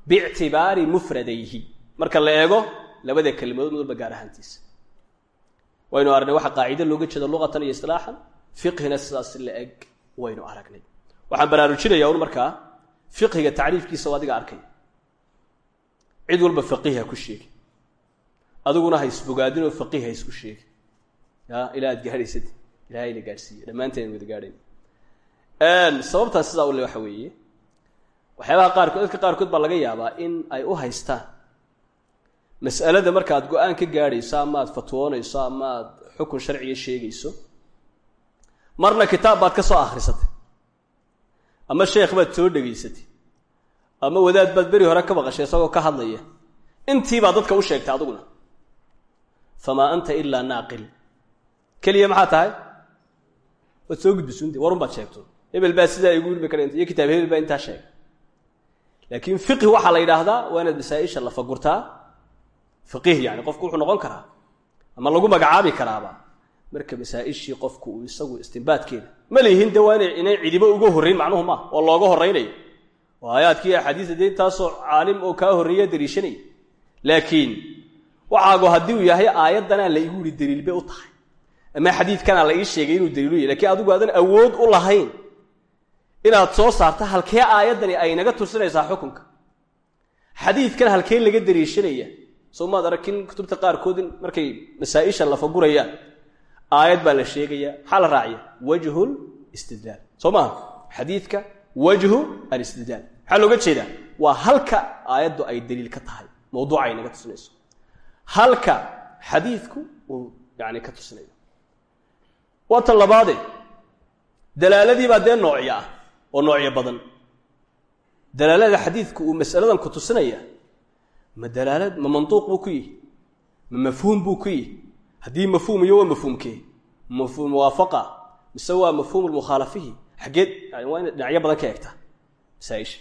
biictibaari mufradayhi. Marka la eego labada kelmadood mid walba gaar ahaantiisa waynu aragnay waxa qaacide looga jeedo luqatan iyo istilaaxan fiqhina sidaas la eg waynu aragnay. Waxaan baraarujinaya un markaa fiqhiga tacriifkiisa oo adiga adiguna ha isbogaadinoo faqiih ha isku sheegi ya ilaa aad gaadhaysad ilahayna gaadhsiiye dhammaanteen wada gaadhayn sababtaas sidaa ule waxa weeye waxyaabaha qaarkood dadka qaarkood baa laga yaabaa in ay u haystaan mas'alada markaad go'aan ka gaadhayso ama aad fatwoonayso ama aad xukun sharciga sheegayso marna kitaab baad ka soo akhrisatay. Ama sheekh baad soo dhegaysatay ama wadaad baad beri hore ka maqashay isagoo ka hadlaya. Intiibaa dadka u sheegtay adiguna famaa anta ilaa naaqil keliya maxaa tahay waad soo gudbisunti warun baad sheegto hebel baa sidaa igu ilmi kara iyo kitaab hebel baa intaa sheegay laakiin fiqhi waxaa la yidhaahdaa waa inaad masaa-isha la fagurtaa faqiih yani qofku wuxuu noqon karaa ama lagu magacaabi karaaba marka masaa-ishii qofku uu isagu istimbaadkeeda ma lihin de waa ina inay cidibo uga horrayn macnuhu maaha oo looga horraynayo oo aayaadkii axaadiista dee intaasoo caalim oo kaa horreeya dariishanaya laakiin waxaagu haddii uu yahay aayaddanaa la igu yihi daliil bay u tahay. Ama xadiidkanaa la ii sheegay inuu daliilu yahy lakiin adigu aadan awood u lahayn inaad soo saarta halkee aayaddani ay naga tusinaysaa xukunka. Xadiidkan halkee laga dariishanaya. Soo maad aragin kutubta qaarkood markay masaa-isha la fagurayaan aayad baa la sheegaya maxaa la raaciya wajhu listidlaal soo maaha xadiidka wajhu alistidlaal. Maxaa looga jeedaa? Waa halka aayaddu ay daliil ka tahay mawduuca ay naga tusinayso halka xadiidku uu yani ka tusinayo. Waa tan labaade dalaaladiibaa dee noocyo ah oo noocyo badan. Dalaalada xadiidku uu masaladan ku tusinaya ma dalaalad ma mantuuq buu ku yihi ma mafhuum buu ku yihi haddii mafhuum iyo waa mafhuumkee mafhuum muwaafaqa mise waa mafhuum mukhaalafihi xaggeed waa ina dhinacyo badan ka egtaa masaaisha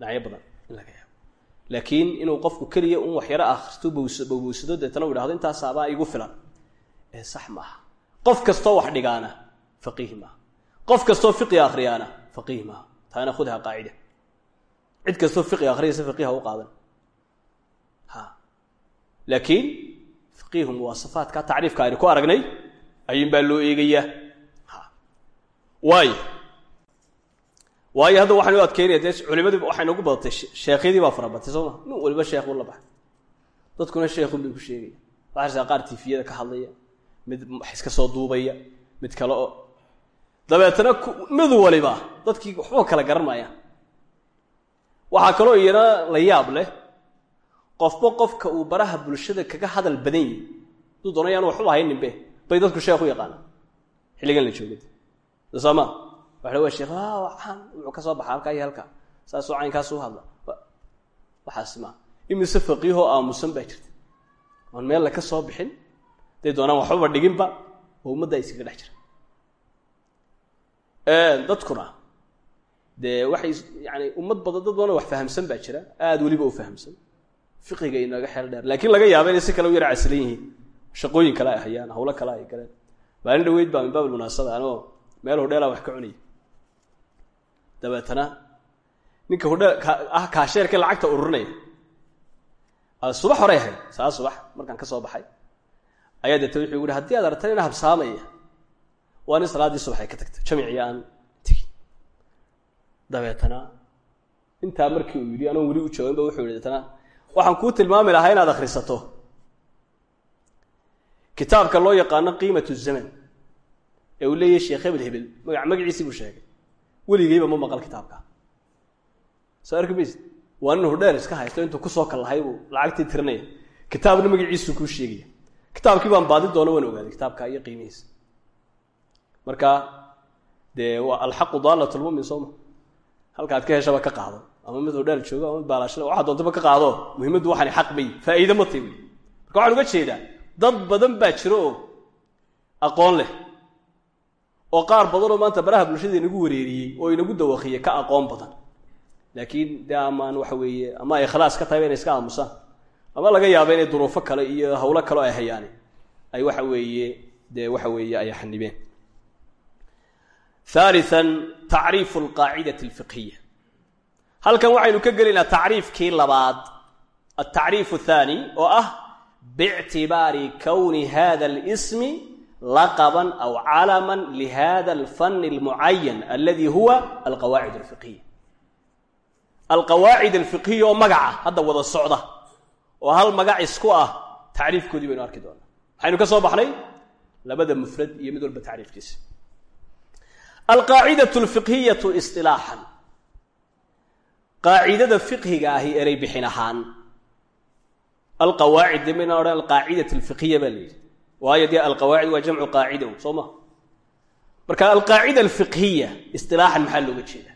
dhinacyo badan in laga laakiin inuu qofku keliya un waxyaro akhristo bowbowsado deetana u yhahdo intaasaabaa igu filan. Ee sax maaha qof kastoo wax dhigaana faqiih maaha qof kastoo fiqi akhriyaana faqiih maaha taana khudha qaacida cid kastoo fiqi akhriyaysa fiqiha u qaadan. Laakiin fiqihu muwaasafaadka tacriifka aynu ku aragnay ayuun baa loo eegayaa. Waayo waayo hadda waxaan u adkeynaya dee culimadii waxay noogu badatay sheekhyadii baa fara batay soo ma nin waliba sheekh u la baxay dadkuna sheekhun bay ku sheegaya. Waxaa arsaa qaar tifiyada ka hadlaya mid iska soo duubaya mid kale oo. Dabeetana mid waliba dadkii waxba kala garan maayaan waxaa kaloo iyana la yaab leh qofba qofka uu baraha bulshada kaga hadal badan yihi haduu doona yaan waxba hayninbe bay dadku sheekh u yaqaanaan. Xilligan la joogay. Sooma waxa wa sheekh aan wuxuu ka soo baxa halkaa iyo halkaa. Aamusan baa meel laka jira. Dadkuna dee waxay yani ummad badan kale u yara caslan yihiin. Shaqooyin kale ay wax ka cunaya dabeetana ninka hodheel ah kaasheerka lacagta ururinaya subax horey ahayd saa subax markaan ka soo baxay ayaa deeta wuxuu gu hi haddii aad aragtan ina habsaamaya waa nin salaaddii subax ka tagtay jamiciya aan tegin dabeetana intaa markii uu yidhi anoon weli u joogin ba wuxuu yihi deetana waxaan kuu tilmaami lahaa inaad akhrisato. Kitaabka loo yaqaano qiimat zaman ee uu leeyahy sheekh hebel hebel maga magaciisii buu sheegay weligeyba ma maqal kitaabka. Soo arki waa nin hudheer iska haysto intuu ku soo kallahay buu lacagtii tirinaya kitaabna magaciisuu kuu sheegaya kitaabkii baan baadi doono waan ogaaday kitaabka iyo qiimihiisa. Marka dee waa alxaqu daalat lmumin sooma halkaad ka heshaba ka qaado. Ama mid hudheer joogo ama mid baalaashada waxaa doontaba ka qaado? Muhimaddu waxaan xaq bay faa'iide ma timi. Marka waxaan uga jeedaa dad badan baa jiro oo aqoon leh oo qaar badanoo maanta baraha bulshada inagu wareeriyey oo inagu dawaqiyey ka aqoon badan. Laakiin dee amaan waxa weeye ama ay ka tahay ba inay iska aamusaan ama laga yaaba inay duruufo kale iyo hawlo kaleo ay hayaani ay waxa weeye dee waxa weeye ay xanibeen haalian tacriifu alqaacidati alfiqhiya. Halkan waxaynu ka gelaynaa tacriifkii labaad. Altacriif athani oo ah biictibaari kowni hada alismi laqaban aw calaman lihada alfani almucayan aladi huwa alqawaacid alfiqhiya alqawaacid alfiqhiya oo magaca hadda wada socda oo hal magac isku ah tacriifkoodii baynu arki doonaa. Waxaynu ka soo baxnay labada mufrad iyo mid walba tacriifkiisa. Alqaacidatu alfiqhiyatu isilaaxan qaacidada fiqhiga ahi erey bixin ahaan. Alqawaacid de mayna odhan alqaacidat alfiqhiya baa la yidhi waayo dee alqawaacid waa jamcu qaacida soo ma marka alqaacida alfiqhiya isilaaxan maxaa looga jeeda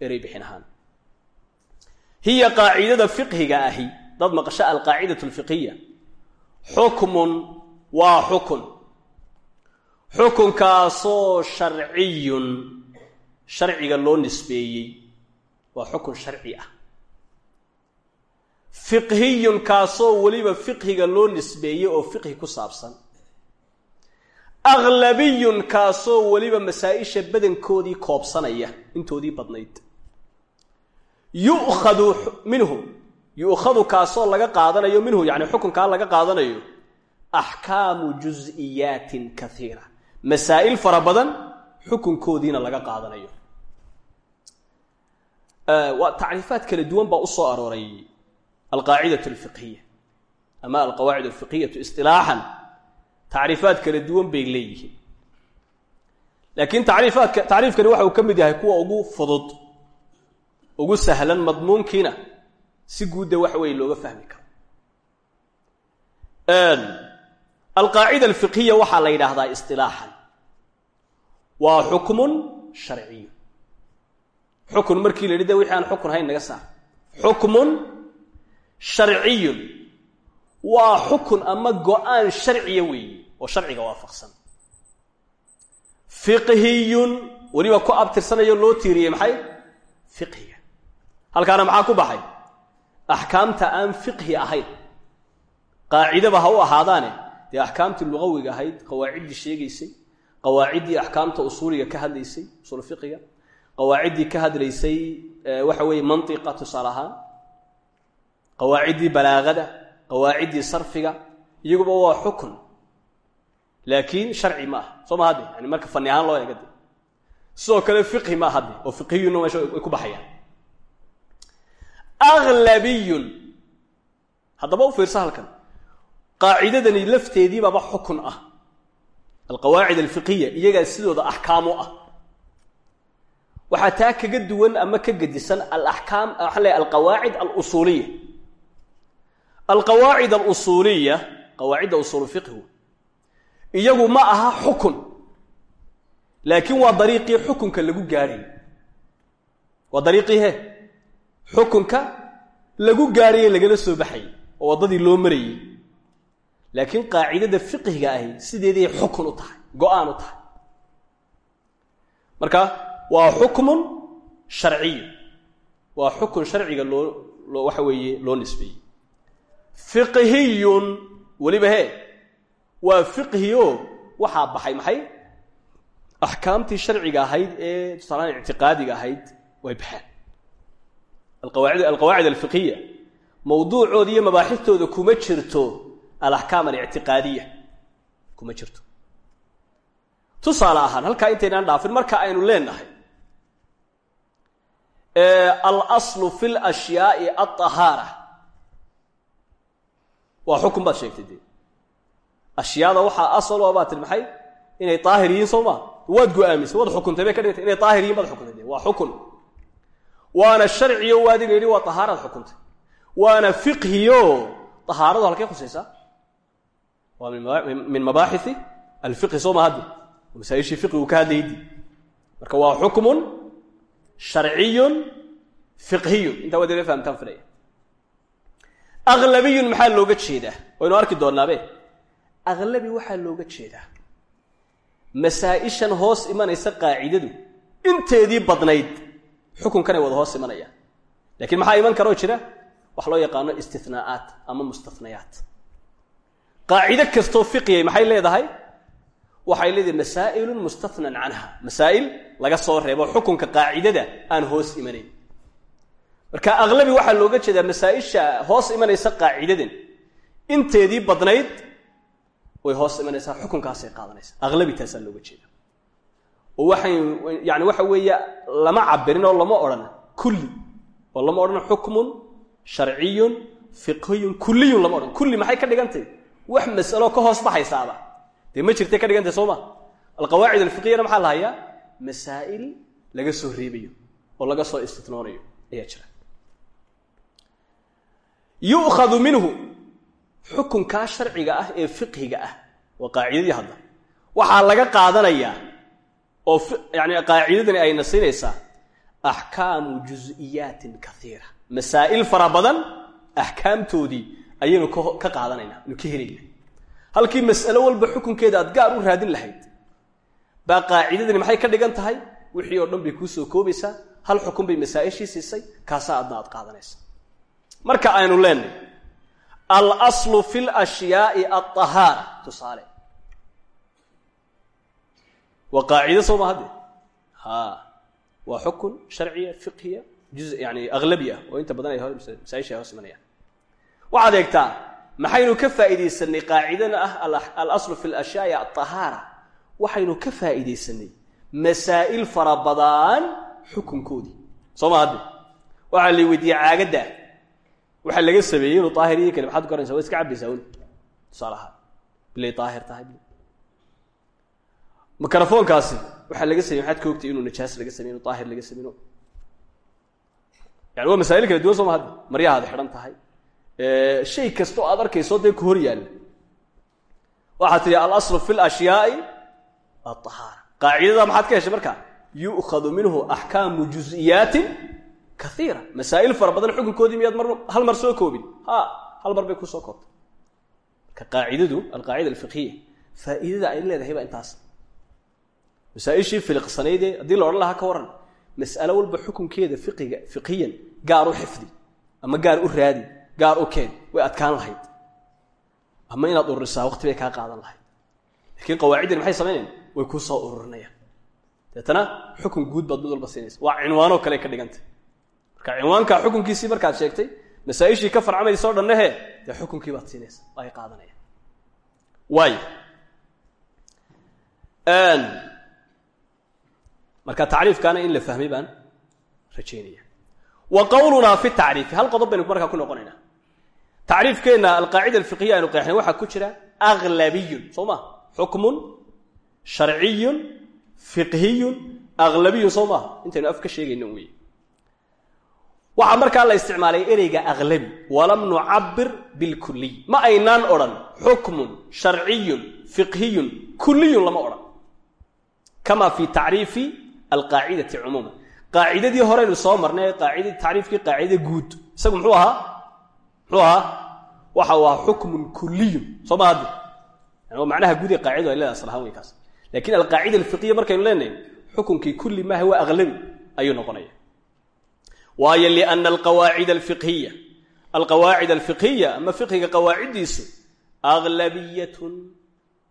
erey bixin ahaan. Hiya qaacidada fiqhiga ahi dad maqasho alqaacidatu alfiqhiya xukmun waa xukun. Xukunkaasoo sharciyun sharciga loo nisbeeyey waa xukun sharci ah. Fiqhiyun kaasoo weliba fiqhiga loo nisbeeyey oo fiqhi ku saabsan aglabiyun kaasoo weliba masaa-isha badankoodii koobsanaya intoodii badnayd. Yu'khadu minhu. Yu'khadu kaasoo laga qaadanayo minhu yacni xukunkaa laga qaadanayo. Axkaamu jus-iyaatin kaiira masaa'il fara badan xukunkoodiina laga qaadanayo. Waa tacriifaad kala duwan baa u soo arooray alqaacidatu alfiqhiya ama alqawaacid alfiqhiyatu isilaaxan tacriifaad kala duwan bay leeyihiin. Laakiin tacriifaadka tacriifkani waxa uu ka mid yahay kuwa ugu fudud ugu sahlan madmuunkiina si guudda wax weeye looga fahmi karo. Alqaacida alfiqhiya waxaa la yidhaahdaa isilaaxan waa xukmun sharciyu. Xukun markii la yidhi de wixii aan xukun hayn naga saar. Xukmun sharciyun. Waa xukun ama go'aan sharciya weeye oo sharciga waafaqsan. Fiqhiyun weliba ku abtirsanayo loo tiiriyey maxay? Fiqhiga halkaana maxaa ku baxay? Axkaamta aan fiqhi ahayn. Qaacidaba ha u ahaadaane dee axkaamtii lugawiga ahayd qawaaciddii sheegaysay qawaaciddii axkaamta usuuliga ka hadlaysay usuul fiqiga qawaaciddii ka hadlaysay waxa weeye mantiqa tusaale ahaan qawaaciddii balaagada qawaaciddii sarfiga iyaguba waa xukun laakiin sharci ma aha. Soo ma hadde yani marka fani ahaan loo eega sidoo kale fiqhi ma hadde oo fiqhiyunna meesha ay ku baxayaan. Aglabiyun haddaba u fiirsa halkan. Qaacidadani lafteediibaaba xukun ah. Alqawaacid alfiqiya iyagaa sidooda axkaam u ah. Waxaa taa kaga duwan ama ka gedisan alaxkaam waxaa leeay alqawaacid alusuuliya alqawaacid alusuuliya qawaacidda usuulu fiqhigu iyagu ma aha xukun. Laakiin waa dariiqii xukunka lagu gaadhay. Waa dariiqii he? Xukunka lagu gaadhaye lagala soo baxayay oo waddadii loo marayey laakiin qaacidada fiqhiga ahi sideeday xukun u tahay go'aan u tahay. Marka waa xukmun sharciy. Waa xukun sharciga loo loo waxa weeye loo nisbeeyey. Fiqhiyun weliba he waa fiqhiyo waxaa baxay maxay? Axkaamtii sharciga ahayd ee tusaalahaan ictiqaadiga ahayd way baxeen. Alqawaacid alfiqiya mawduucooda iyo mabaaxistooda kuma jirto alaxkaam alictiqaadiya kuma jirto. Tusaale ahaan halkaa intaynaan dhaafin marka aynu leenahay alaslu fi lashyaai alطahaara waa xukun baad sheegtay dee ashyaada waxaa asal oo baad tiri maxay? Inay daahir yihiin soo maa waad go'aamisay waad xukuntay bay ka dhigtay. Inay daahir yihiin baad xukuntay. Waa xukun. Waana sharciyo waadiga yidhi waa tahaaraad xukuntay. Waana fiqhiyo tahaaradu halkay khusaysaa waa min mabaaxii alfiqhi soo ma haddi? Masaaishii fiqigu ka hadlaydi marka waa xukmun sharciyun fiqhiyun. Intaa waad ila fahamtaan filaya aglabiyun maxaa looga jeedaa? Waynu arki doonaabe aglabi waxaa looga jeedaa masaa-ishan hoos imanaysa qaacidadu inteedii badnayd xukunkanay wada hoos imanayaan lakiin maxaa iman karoo jira wax loo yaqaano istinaa'aat ama mustanayaat qaacido kastoo fiqiyay maxay leedahay waxay leedahay masaa'ilun mustathnan canha masaa'il laga soo reebo xukunka qaacidada aan hoos imanayn marka aglabi waxaa looga jeedaa masaa-isha hoos imanaysa qaacidadan inteedii badnayd way hoos imanaysaa xukunkaasay qaadanaysaa aglabi taasaa looga jeeda oo waxay yani waxa weeye lama cabirin oo lama odhan kulli. Oo lama odhan xukmun sharciyun fiqhiyun kulliyun lama odhan kulli maxay ka dhigantay? Wax masalo ka hoos baxaysaaba. Dee ma jirtay ka dhigantay soo ma? Alqawaacid alfiqiyana maxaa la masaa'il laga soo reebayo oo laga soo istitnoonayo ayaa jira. Yu'khadu minhu xukunkaa sharciga ah ee fiqhiga ah waa qaacidadii hadda. Waxaa laga qaadanayaa oo yani qaacidadani ayna siinaysaa axkaamu juz'iyaatin kaiira masaa'il fara badan axkaamtoodii ayaynu ka qaadanaynaa aynu ka helayna halkii mas'alo walba xukunkeeda aad gaar u raadin lahayd baa qaacidadani maxay ka dhigan tahay? Wixii oo dhan bay kuu soo koobaysaa. Hal xukun bay masaa'ishii siisay kaasaa adna aad qaadanaysa. Marka aynu leenahy alaslu fi lashyaai alطahaara tusaale. Waa qaacido soo ma hadde ha. Waa xukun sharciya fiqhiya juz yani aglabi oo inta badan ay masaaisha hoos imanayaan waxaad eegtaa maxaynu ka faa'iidaysanay qaacidana ah alaslu fi lashyaai alطahaara waxaynu ka faa'iidaysanay masaa'il fara badan xukunkoodii. Soo ma hadde waxaa la weydiiyey caagadda waxaa laga sameeyey inuu daahir iyo kale maxaad garanaysa waa iska cabaysaa un tusaale bilay daahir tahay. Mikrofoonkaasi waxaa laga sameyey maxaad ka ogtay inuu najaas laga samey inu daahir laga samey yani waa masaa'il kala duwan soo ma hadda xidhan tahay. Shay kastoo aad arkayso dee ku hor yaalla waxaad tidhi alaslu fi lashyaai alطahaara qaacidada maxaad ka heshay marka yu'khadu minhu axkaamu juz'iyaatin kaiira masaa'il fara badan xukunkoodii miyaad mar hal mar soo koobin? Ha hal mar bay ku soo koobtay. Marka qaacidadu alqaacida alfiqhiya faa'iidada ay leedahay baa intaas. Masaaishii filiqsanaydee haddii la odhan lahaa ka warran mas'alo walba xukunkeeda fiqiga fiqhiyan gaar u xifdi ama gaar u raadi gaar u keen way adkaan lahayd. Ama inaad ururisaa waqti bay kaa qaadan lahayd. Laakiin qawaaciddani maxay samaynayan way kuu soo ururinayaan deetana xukun guud baad mid walba cinwaanoo kale ka dhigantay marka cinwaanka xukunkiisii markaad sheegtay masaa-ishii ka farcamaysa o dhannahe dee xukunkii baad siinaysa ay qaadanayaan waay marka tacriifkaana in la fahmay baan rajaynaya wa qawlunaa fi tacriifi hal qodob baynu markaa ku noqonaynaa. Tacriifkeenna alqaacida alfiqhiya aynu qeexnay waxaa ku jira aglabiyun soo ma? Xukmun sharciyun fiqhiyun aglabiyun soo maaha intaynu af ka wey waxaa markaa la isticmaalay ereyga aklabi walam nucabir bilkuliy ma aynaan odhan. Xukmun sharciyun fiqhiyun kuliyun lama odhan. Kama fi tacriifi alqaacidati cumuuma qaacidadii horeynu soo marnay qaacid tacriifkii qaacida guud. Isagu muxuu ahaa? Muxuu ahaa? Waxa ahaa xukmun kuliyun soo ma macnaha guud ee qaacidadu ay leedahay aslahaan wey kaas laakiin alqaacida alfiqiya markaynu leenahay xukunkii kulli maaha waa aklabi ayuu noqonaya waayo liana alqawaacid alfiqhiya. Alqawaacid alfiqhiya ama fiqhiga qawaaciddiisu aglabiyatun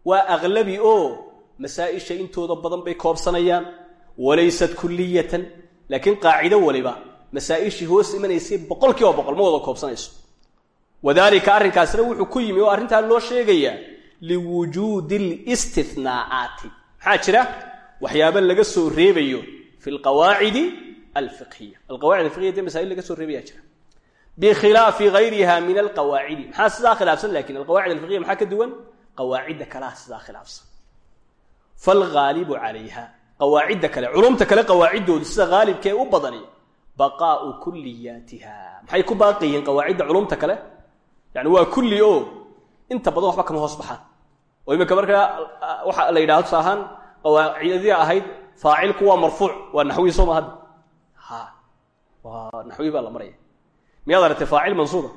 waa aklabi oo masaa-isha intooda badan bay koobsanayaan walaysat kuliyatan laakiin qaacido waliba masaa-ishii hoos imanaysay boqol kiiba boqol ma wada koobsanayso. Wadaalika arrinkaasna wuxuu ku yimi oo arrintaa loo sheegayaa liwujuudi listinaa'aati maxaa jira? Waxyaaba laga soo reebayo fi lqawaacidi alfiqhiya alqawacid alfiqhiya dee masaa'il laga soo reebaya jira bikhilaafi gayriha min alqawaacidi maxaa sidaa khilaafsan laakiin alqawacid alfiqhiya maxaa ka duwan qawaacidda kalaha sidaa khilaafsan falgaalibu calayha qawaacidda kale culumta kale qawaaciddoodu sida haalibkee u badani baqaau kuliyaatiha maxay ku baaqayeen qawaacidda culumta kale yani waa kulli o inta badan waxba kama hoos baxaan oo iminka markaa waxa la yidhahdo tusa ahaan qawaacidadii waa naxwii baa la maraya. Miyaad aragtay faacil mansuuba?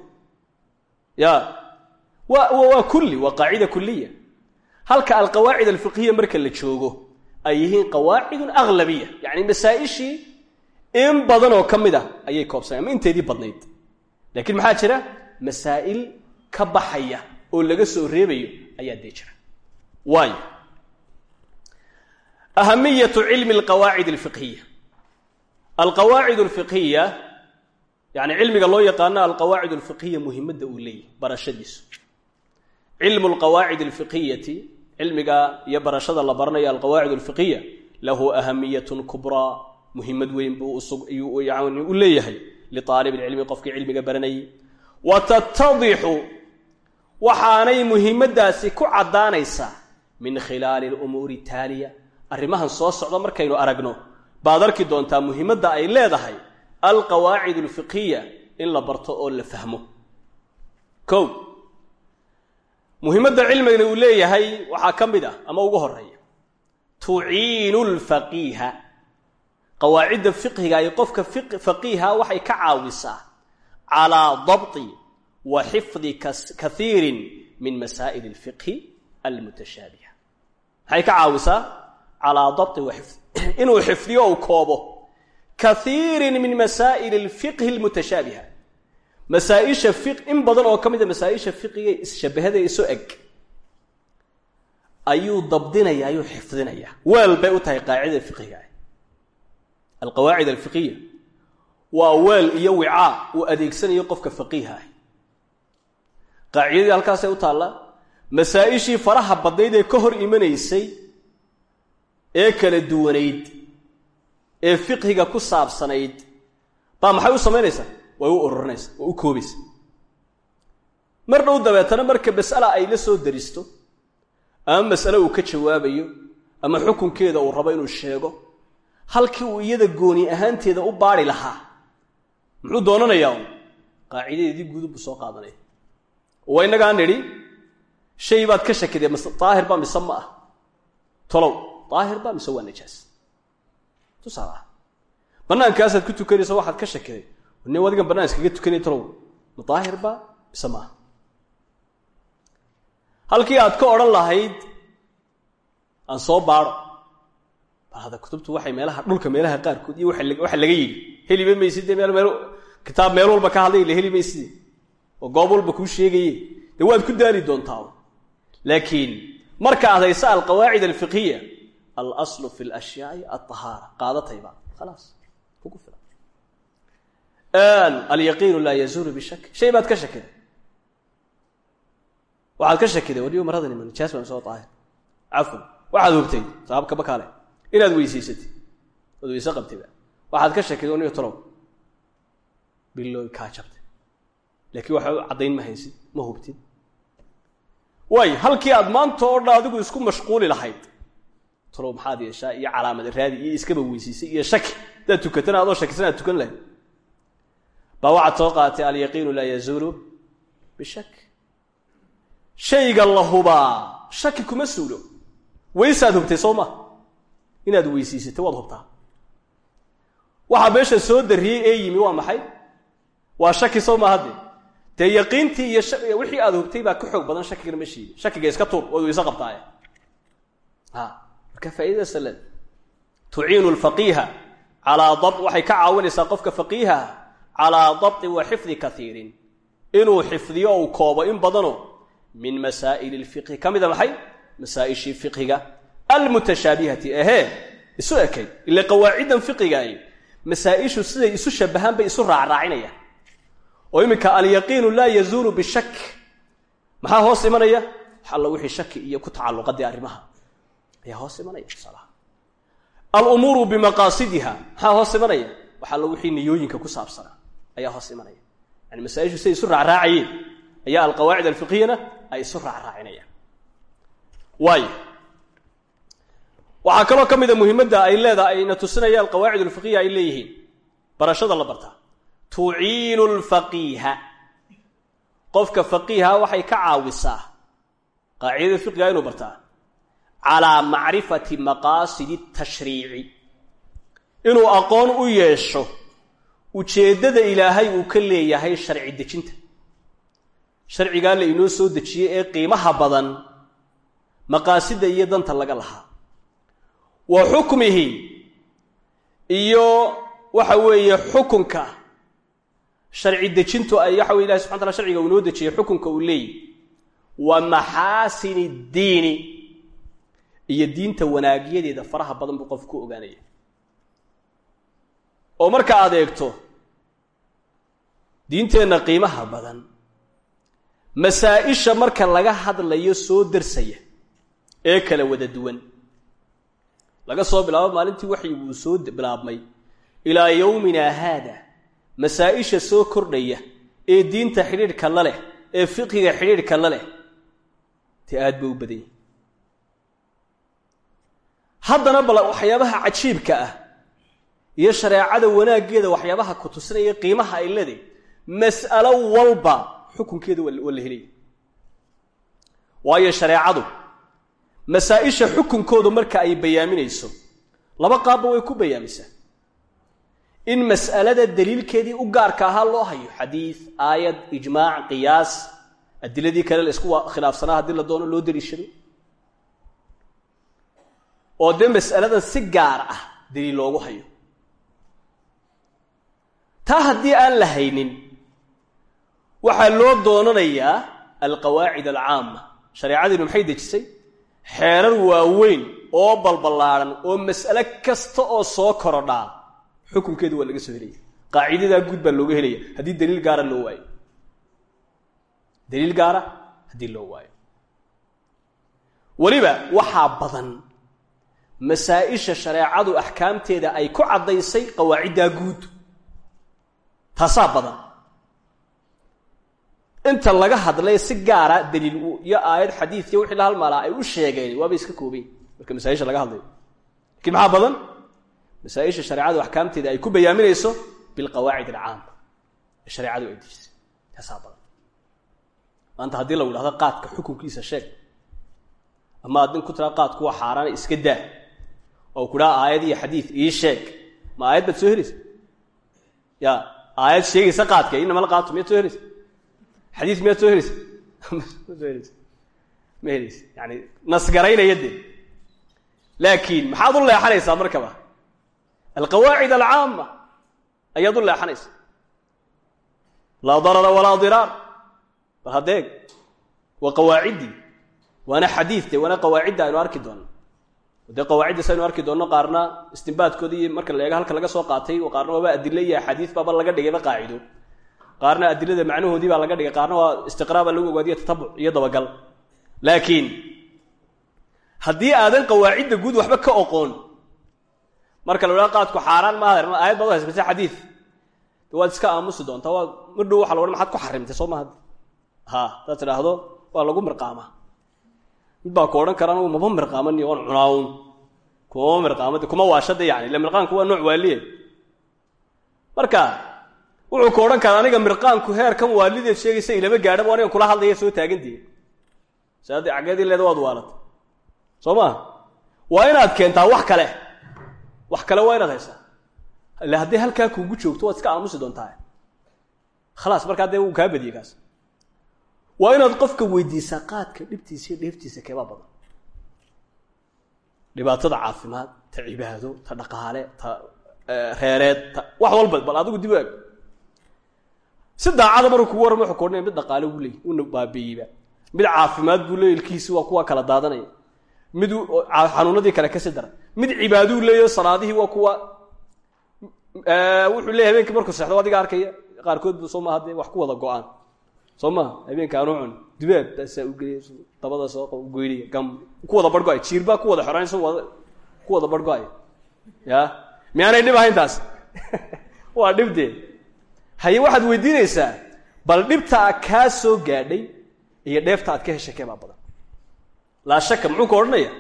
Ya. Wa waa kulli waa qaacida kuliya halka alqawaacid alfiqhiya marka la joogo ay yihiin qawaacidun aglabiya yani masaa-ishii in badan oo ka mid a ayay koobsanay ama inteedii badnayd. Laakiin maxaa jira? Masaa'il ka baxaya oo laga soo reebayo ayaa dee jira. Waayo. Ahamiyatu cilmi alqawaacid alfiqhiya alqawaacid alfiqhiya yani cilmiga loo yaqaano alqawaacid alfiqhiya muhimadda uu leeyahy barashadiisu cilmu alqawaacid alfiqhiyati cilmiga iyo barashada la baranayo alqawaacid alfiqhiya lahu ahamiyatun kubraa muhimad weyn buu u leeyahay liaalib ilcilmi qofkii cilmiga baranayay. Wa tattadixu waxaanay muhimaddaasi ku caddaanaysaa min khilaali lumuuri taaliya. Arrimahan soo socda markaynu aragno baad arki doontaa muhimadda ay leedahay alqawaacid alfiqhiya in la barto oo la fahmo. O muhimadda cilmigana uu leeyahay waxaa ka mid ah ama ugu horreeya tuciinu lfaqiiha qawaacidda fiqhiga ay qofka faqiiha waxay ka caawisaa calaa dabti wa xifdi kaiirin min masaa'il alfiqhi almutashaabiha. Maxay ka caawisaa calaa dabti wa xifdi inuu xifdiyo u koobo. Kaiirin min masaa'il alfiqhi almutashaabiha masaa-isha in badan oo ka mid a masaa-isha fiqiga isshabahada iso eg. Ayuu dabdinaya ayuu xifdinaya. Weel bay u tahay qaacidada fiqiga alqawaacid alfiqiya waa weel iyo wicaa uu adeegsanayo qofka faqiiha ah. Qaacidadii halkaasay u taallaa masaa-ishii faraha badnayd ee ka hor imanaysay ee kala duwanayd ee fiqhiga ku saabsanayd baa maxay u samaynaysaa way u ururinaysa waa u koobaysa. Mar dhow dabeetana marka mas'ala ay la soo daristo ama mas'ale uu ka jawaabayo ama xukunkeeda uu rabo inuu sheego halkii uu iyada gooni ahaanteeda u baari lahaa muxuu doonanayaa qaacidadeedii guudub buu soo qaadanaya. Waa innagaa nidhi shay baad ka shakidee daahir baa mise ma ah. Tolow daahir baa mise waa najaas. Tusaale ah bannaankaasaad ku tukanaysa waxaad ka shakiday nin adigan bannaan iskaga tukanay tolow ma daahir baa mise ma ah halkii aad ka odhan lahayd aan soo baado bal hadda kutubtu waxay meelaha dhulka meelaha qaarkood iyo waxa laga yidhi heliba maysid meel meel kitaab meel walba ka hadlay la heli oo goob walba kuu sheegaye dee waad ku daali doontaa? Laakiin marka aad haysa alqawaacid alfiqhiya alaslu fi lashyaai alطahaara qaadatayba khalaas kugu filan alyaqiinu laa yazuulu bishak shay baad ka shakiday waxaad ka shakiday waliyo maradani ma nijaas baan soo daahir cafwan waxaad hogtay sabaab kaba kaale inaad weysaysatid ood weyse qabtayba waxaad ka shakiday oniyo tolow bilooy kaa jabtay laakiin waxa caddayn ma haysid ma hubtid waay halkii aad maanta oo dhan adigu isku mashquuli lahayd talow maxaad yeeshaa iyo calaamada raadi iyo iskaba weysiisay iyo shaki hadaad tukatana adoo shakisan aad tukan lahayd. Baa waxaad soo qaaatay alyaqiinu laa yazuulu bishak. Shayga la hubaa shaki kuma suulo. Weysaad hubtay soo ma? Inaad weysiisatay waad hubtaa. Waxaa meesha soo darriyey ee yimi waa maxay? Waa shaki soo ma hadde? Dee yaqiintii iyo wixii aad hubtay baa ka xoog badan shakigana ma shiidi. Shakiga iska tuur waad weyse qabtaaye marka faaidadaasa le tuciinu lfaqiiha calaa dab waxay ka caawinaysaa qofka faqiihaha calaa dabti wa xifdi kaiirin inuu xifdiyo ou koobo in badano min masaa'ili lfiqhi. Ka mida maxay? Masaa-ishii fiqhiga. Almutashaabihati ahee isu ekayd ile qawaaciddan fiqigaay masaa-ishu siday isu shabahaan bay isu raacraacinayaan. Oo iminka alyaqiinu laa yazuulu bishak maxaa hoos imanaya? Alla wixii shaki iyo ku tacalluqadii arrimaha ayaa hoos imanaya tusaalaha alumuuru bimaqaasidiha maxaa hoos imanaya wax alla wixii niyooyinka ku saabsanaa ayaa hoos imanaya yani masaaishu siday isu raacraacayeen. Ayaa alqawaacid alfiqhiyana ay isu raacraacinayaan. Waayo. Waxaa kaloo ka mida muhimadda ay leedahay ayna tusinaya alqawaacid alfiqhiya ay leeyihiin. Barashada la bartaa tuciinu lfaqiiha qofka faqiiha waxay ka caawisaa. Qaacidada fiqiga inuu bartaa calaa macrifati maqaasidi tashriici. Inuu aqoon u yeesho ujeeddada ilaahay uu ka leeyahay sharci dejinta. Sharcigaa la inoo soo dejiyey ee qiimaha badan maqaasida iyo danta laga lahaa. Wa xukmihi iyo waxa weeye xukunka. Sharci dejintu ay waxa wey ilahi subxana tala sharciga uu inoo dejiyey xukunka uu leeyahy wa maxaasini ddiini iyo diinta wanaagyadeeda faraha badan buu qofku ku ogaanaya. Oo marka aad eegto diinteenna qiimaha badan masaa-isha marka laga hadlayo soo darsaya ee kala wada duwan laga soo bilaabo maalintii waxyiguu soo bilaabmay. Ilaa yowmina haada masaa-isha soo kordhaya ee diinta xidhiidhka la leh ee fiqiga xidhiidhka la leh te aad bay u badan yihiin haddana bal waxyaabaha cajiibka ah iyo shareecada wanaaggeeda waxyaabaha ku tusinaya qiimaha ay leedahay mas'alo walba xukunkeeda waa la helaya waayo shareecadu masaa-isha xukunkooda marka ay bayaaminayso laba qaabba way ku bayaamisaa. In mas'alada daliilkeedii u gaarka ahaa loo hayo xadiid aayad ijmaac qiyaas adiladii kale la isku khilaafsanaa haddii la doono loo daliishado oo dee mas'aladan si gaar ah daliil loogu hayo. Taa haddii aan la haynin waxaa loo doonanayaa alqawaacid alcaama shareecadiinu maxay dejisay? Xeerar waaweyn oo balballaadhan oo mas'ale kasta oo soo korodhaa. Xukunkeedu waa laga soo helaya. Qaacidadaa guud baa looga helaya. Haddii daliil gaara loo waayo. Daliil gaara haddii loo waayo. Weliba waxaa badan masaa-isha shareecadu axkaamteeda ay ku caddaysay qawaaciddaa guud. Taasaa badan. Inta laga hadlay si gaara daliil iyo aayad xadiidkiyo wixii la halmaalaa ay u sheegeen waabay iska koobayn marka masaaisha laga hadlayo lakiin maxaa badan? Masaaisha shareecadu axkaamteeda ay ku bayaaminayso bilqawaacid alcaama ee shareecadu ay dejisay. Taasaa badan. Maanta haddii lagu idhahdo qaadka xukunkiisa sheeg ama ad nin ku tiraa qaadku waa xaaraana iska daa oo ku dhaha aayad iyo xadiid ii sheeg. Ma aayad baad soo helaysa? Ya aayad sheegaysa qaadka inama qaadto miyaad soo helaysa? Xadiis miyaad soo helaysa? Ma soo helaysa. Ma helaysa. Yani nasgaraynaya dee. Laakiin maxaad u leexanaysaa markaba? Alqawaacid alcaama ayaad u leexanaysa laa darara walaa diraar. Bal haddeeg waa qawaaciddii waana xadiidte waana qawaacidda aynu arki doona dee qawaacidda saynu arki doonno qaarna istimbaadkooda iyo marka la eego halka laga soo qaatay qaarna waaba adile iyo axaadiis baaba laga dhigayba qaacido qaarna adilada macnahoodii baa laga dhigay qaarna waa istiqraaba lagu ogaadiyo tatabuc iyo dabagal. Laakiin haddii aadan qawaacidda guud waxba ka oqoon marka la odhaa qaadku xaaraan maaha aayad baad u mise xadiid waad iska aamusi doontaa waa mar dhow waxa la odhan maxaad ku xarimtay soo maha ha hadaad tidhaahdo waa lagu mirqaamaa mid baa ku odhan kara anugu maba mirqaamani waan cunaaun kuma mirqaamade kuma waashada yani illa mirqaanku waa nooc waaliye. Marka wuxuu ku odhan karaa aniga mirqaanku heerkan waalideed sheegaysa ilama gaadhaba anigan kula hadlaya soo taagantihi saadi cageedii leeda waad waalatay soo maa waa inaad keentaa wax kale. Wax kale waa inaad haysaa. Ille hadday halkaa kuugu joogto waad iska aamusi doontaa. Khalaas markaa dee wuu kaa badiyey kaas waa inaad qofka weydiisaa qaadka dhibtiisa iyo dheeftiisa keebaa badan? Dhibaatada caafimaad ta cibaado ta dhaqaale ta reereed ta wax walba bal adigu dib eg si daacada maruu kugu warrama wuxuu koodhanaya mid dhaqaale buu leeyay uuna baabiiyeyba mid caafimaad buu leeyay ilkiisi waa kuwa kala daadanaya. Mid xanuunadii kale kasi dara mid cibaaduu leeyayo salaadihii waa kuwa wuxuu leeyay habeenkii markuu seexdo adiga arkaya qaarkood bu soo maaha dee wax ku wada go'aan soo maa habeenka aanu cun. Dibaad baasaa ugeey dabada soo goyniya gam. Ku wada bargo-ay jiirbaa ku wada xoraynsa ku wada bargo-ay ya? Miyaanay dhib ahayn taas? Waa dhibdee haye waxaad weydiinaysaa bal dhibtaa kaa soo gaadhay iyo dheefta aad ka heshay keebaa badan. Laa shaka muxuu ka odhanaya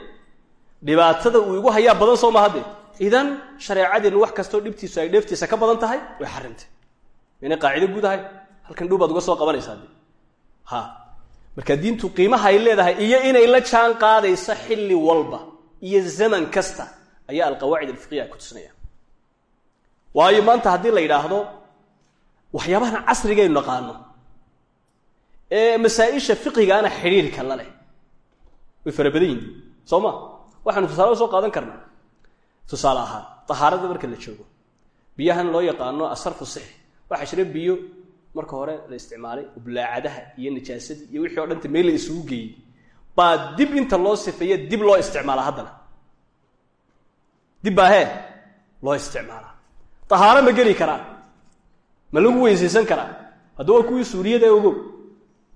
dhibaatada uu igu hayaa badan soo maha dee idan shareecadeennu wax kastoo dhibtiisu ay dheeftiisa ka badan tahay way xarimtay inay qaacido guud ahay halkan dhow baad uga soo qabanaysaa de ha. Marka diintu qiimaha ay leedahay iyo inay la jaan qaadayso xilli walba iyo zaman kasta ayaa alqawaacid alfiqiya ku tusinaya waayo maanta haddii la yidhaahdo waxyaabahan casrigaynu naqaano ee masaa-isha fiqigaana xidhiirka la leh. Way fara badan yihiin soo ma? Waxaanu tusaale soo qaadan karnaa. Tusaale ahaan tahaarada marka la joogo biyahan loo yaqaano asarfu sixi waxaa jira biyo marka hore la isticmaalay ublaacadaha iyo najaasadii iyo wixii o dhanta meel la isugu geeyey. Baa dib inta loo sifeeye dib loo isticmaalaa haddana. Dib baa hee loo isticmaalaa tahaaro ma geli karaa. Ma lagu weysaysan karaa. Hadda waa kuwii suuriyada ogow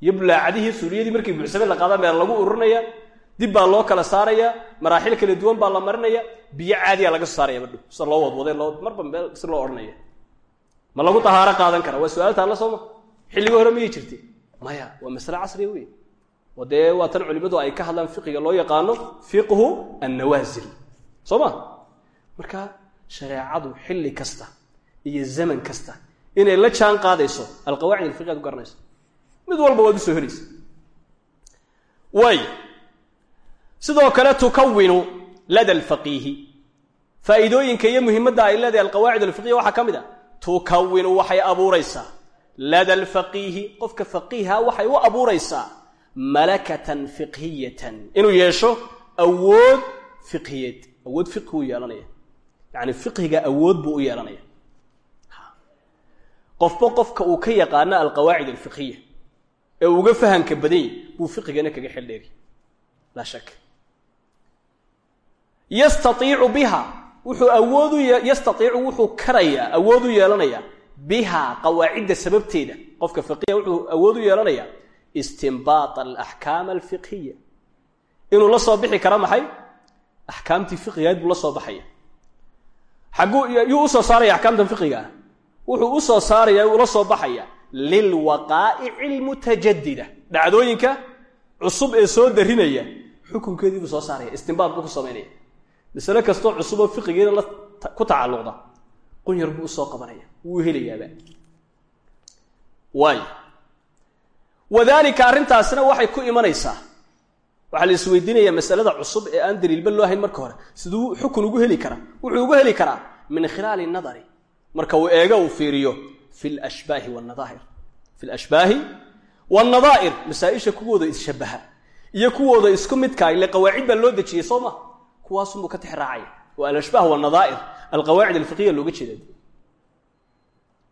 iyo bulaacadihii suuriyadii markii buuxsame la qaada meel lagu ururinaya dib baa loo kala saaraya maraaxil kala duwan baa la marinaya biyo caadiya laga soo saaraya madhow sida loo wadwadee loo marba meel si loo odhanaya ma lagu tahaaro qaadan kara? Waa su'aal taalla sooma. Xilligii hore miyay jirtay maya waa masale casriga wey oo dee waa tan culimadu ay ka hadlaan fiqiga loo yaqaano fiqhu annawaasil soo ma marka shareecadu xilli kasta iyo zaman kasta inay la jaan qaadayso alqawaacid alfiqi ad u garanayso mid walba waad u soo helaysa. Way sidoo kale tukawinu lada alfaqiihi. Faa'iidooyinka iyo muhimadda ay leedahay alqawaacid alfiqiya waxaa ka mid a tukawinu waxay abuuraysaa. Lada alfaqiihi qofka faqiiha waxay u abuuraysaa. Malakatan fiqhiyatan. Inuu yeesho awood fiqhiyeed. Awood fiqhi u yeelanaya yacni fiqhiga awood buu u yeelanaya qofba qofka uu ka yaqaano alqawaacid alfiqhiya ee uga fahamka badany buu fiqigana kaga xeldheeri laa shak yastaiicu biha wuxuu awoodu yastaiicu wuxuu karayaa awood u yeelanayaa biha qawaacidda sababteeda qofka faqiha wuxuu awood u yeelanayaa istinbaat alaxkaam alfiqhiya inuu la soo bixi kara maxay? Axkaamtii fiqigaad buu la soo baxaya. Xagguu yuu u soo saaraya axkaamtan fiqiga ah wuxuu u soo saaraya uu la soo baxaya. Lilwaqaa'ici almutajadida dhacdooyinka cusub ee soo darinaya xukunkeedii buu soo saaraya istinbaad buu ku samaynaya masale kastoo cusuboo fiqigeeda la ku tacalluqda qunyar buu u soo qabanaya wuu helayaaba. Waay wadaalika arrintaasina waxay ku imanaysaa. Waxaa la isweydiinayaa masalada cusub ee aan daliilba loo hayn marka hore. Siduu xukun ugu heli karaa wuxuu ugu heli karaa min khilaali nadari. Marka uu eego uu fiiriyo fi lashbaahi wanadaahir fi lashbaahi wannadaa'ir masaa-isha kuwooda isshabaha iyo kuwooda isku midkaa ile qawaacid baa loo dejiyey soo ma kuwaasunbuu ka tex raacaya waa alashbaah wanadaa'ir alqawaacid alfiqiya looga jeeda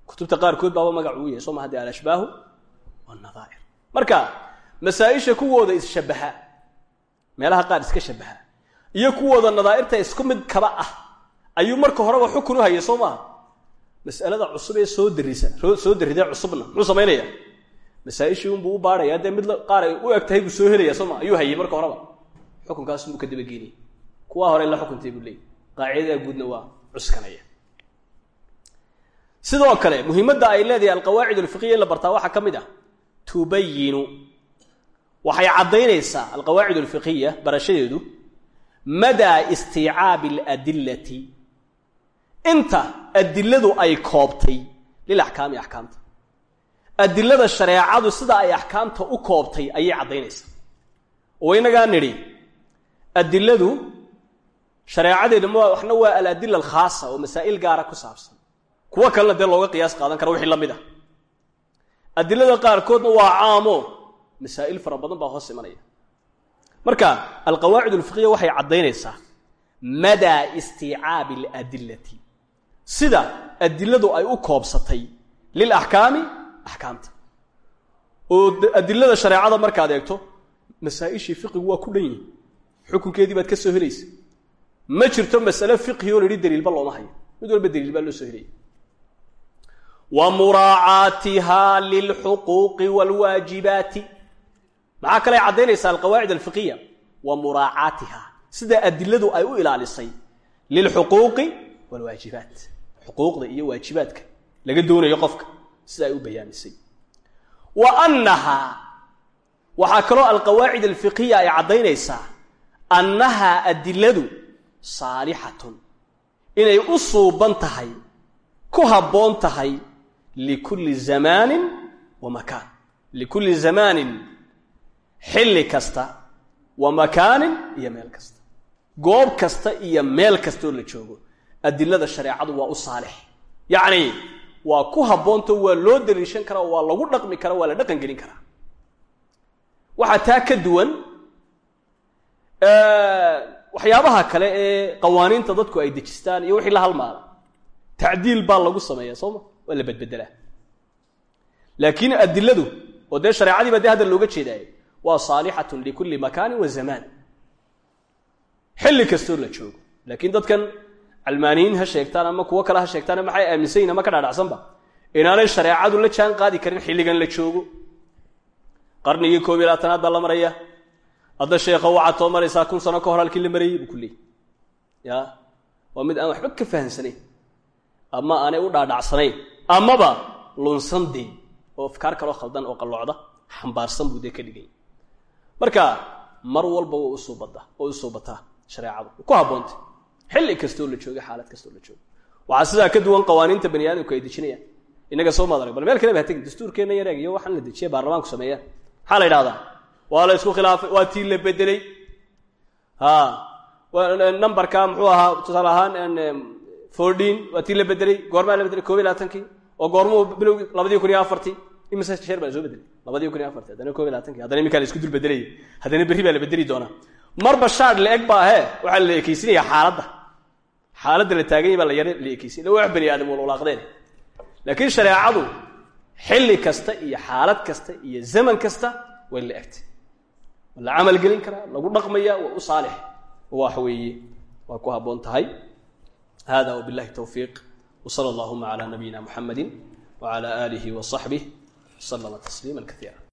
kutubta qaarkood baaba magac uu yahay soo ma haddee alashbaahu wanadaa'ir marka masaa-isha kuwooda isshabaha meelaha qaar iska shabaha iyo kuwooda nadaa'irta isku mid kaba ah ayuu marka horeba xukun u hayay soo maaha mas'alada cusub ee soo darisa soo darridee cusubna muxuu samaynaya masaa-ishii unbuu u baadhayaa dee mid qaar u eg tahay buu soo helaya soo maa ayuu hayay marka horeba. Xukunkaasunbuu ka dabageynaya kuwaa hore la xukuntay buu leeyay qaacidada guudna waa cuskanaya. Sidoo kale muhiimadda ay leedahay alqawaacid alfiqiya in la bartaa waxaa ka mid ah tubayinu. Waxay caddaynaysaa alqawaacid alfiqiya barashadeedu madaa istiicaabi aladillati inta adiladu ay koobtay lilaxkaami axkaamta. Adilada shareecadu sida ay axkaamta u koobtay ayay caddaynaysaa. Oo inagaa nidhi adiladu shareecadeedu ma waxna waa aladila alkhaasa oo masaa'il gaara ku saabsan. Kuwo kalena dee looga qiyaas qaadan kara wixii la mid ah. Adilada qaarkoodna waa caamo. Masaa'il fara badan baa hoos imanaya. Marka alqawaacid alfiqiya waxay caddaynaysaa. Madaa istiicaabi aladillati? Sida adiladu ay u koobsatay lilaxkaami axkaamta oo adilada shareecada markaad eegto masaa-ishii fiqigu waa ku dhan yihiin xukunkeedii baad ka soo helaysa ma jirto masale fiqhi oo la yidhi daliilba looma hayo. Mid walba daliil baa loo soo helaya. Wa muraacaatiha lilxuquuqi waalwaajibaati maxaa kale caddaynaysaa alqawaacid alfiqiya wa muraacaatiha sida adiladu ay u ilaalisay. Lilxuquuqi waalwaajibaat xuquuqda iyo waajibaadka laga doonayo qofka. Sida ay u bayaamisay. Wa annahaa waxaa kaloo alqawaacid alfiqiya ay caddaynaysaa annahaa adiladu saalixatun. Inay u suuban tahay ku habboon tahay likulli zamaanin wa makaan. Likulli zamaanin xilli kasta wa makaanin iyo meel kasta. Goob kasta iyo meel kastaoo la joogo adilada shareecadu waa u saalix. Yacni waa ku habboonto waa loo daliishan karaa waa lagu dhaqmi karaa waa la dhaqan gelin karaa. Waxaa taa ka duwan waxyaabaha kale ee qawaaniinta dadku ay dejistaan iyo wixii la halmaala tacdiil baa lagu sameeya soo ma? Waa la bedbedelaa. Laakiin adiladu oo dee shareecadii baa dee hadda looga jeedaayo waa saalixatun likulli makaanin wa zamaan. Xilli kastoo la joogo. Laakiin dadkan calmaaniyiin ha sheegtaan ama kuwo kale ha sheegtaan maxay aaminsan yihiin ama ka dhaadhacsanba inaanay shareecadu la jaan qaadi karin xilligan la joogo. Qarnigii koob iyo labaatanaad baa la maraya hadda sheekha waxaad soo maraysaa kun sano ka hor halkii la marayey buu ku leeyay ya? Waa mid aan waxba ka fahamsanayn ama aanay u dhaadhacsanayn. Amaba lunsandee oo afkaar kaloo khaldan oo qalloocda xambaarsan buu dee ka dhigay. Marka mar walba u soo badda oo u soo bataa shareecadu. Ku habboontay xilli kastoo la joogo xaalad kastoo la joogo waxaa sidaa ka duwan qawaaniinta bani aadamku ay dejinayaan. Innaga soo maad arag bal meel kale ba ha tegin dastuurkeenna yareeg iyo waxaan la dejiya baarlamaanku sameeyaan maxaa la yidhahdaa waa la isku khilaafay waa tii la bedelay ha numberka muxuu ahaa tusaale ahaan fordin waa tii la bedelay goormaa la bedelay koob iyo labaatankii oo goormuu bilowgii labadii kun iyo afartii. Imise sheer baa la soo bedelay labadii kun iyo afartii haddana koob iyo labaatankii haddana iminkaa la isku dul bedelayay haddana berri baa la bedeli doonaa marba shaadh la eg ba ahe waxaa la ekeysinaya xaaladda. Xaaladda la taaganya baa la yar la ekeysin ila wax bani aadam walwalaaqdeen laakiin shareecadu xilli kasta iyo xaalad kasta iyo zaman kasta way la egtay waa la camal gelin karaa lagu dhaqmaya waa u saalix. Wax weeye waa ku habboon tahay. Hada wbillahi towfiiq wsala allahuma cala nabiyina muxamadi wcala aalihi wa saxbih wslama tasliima kaiira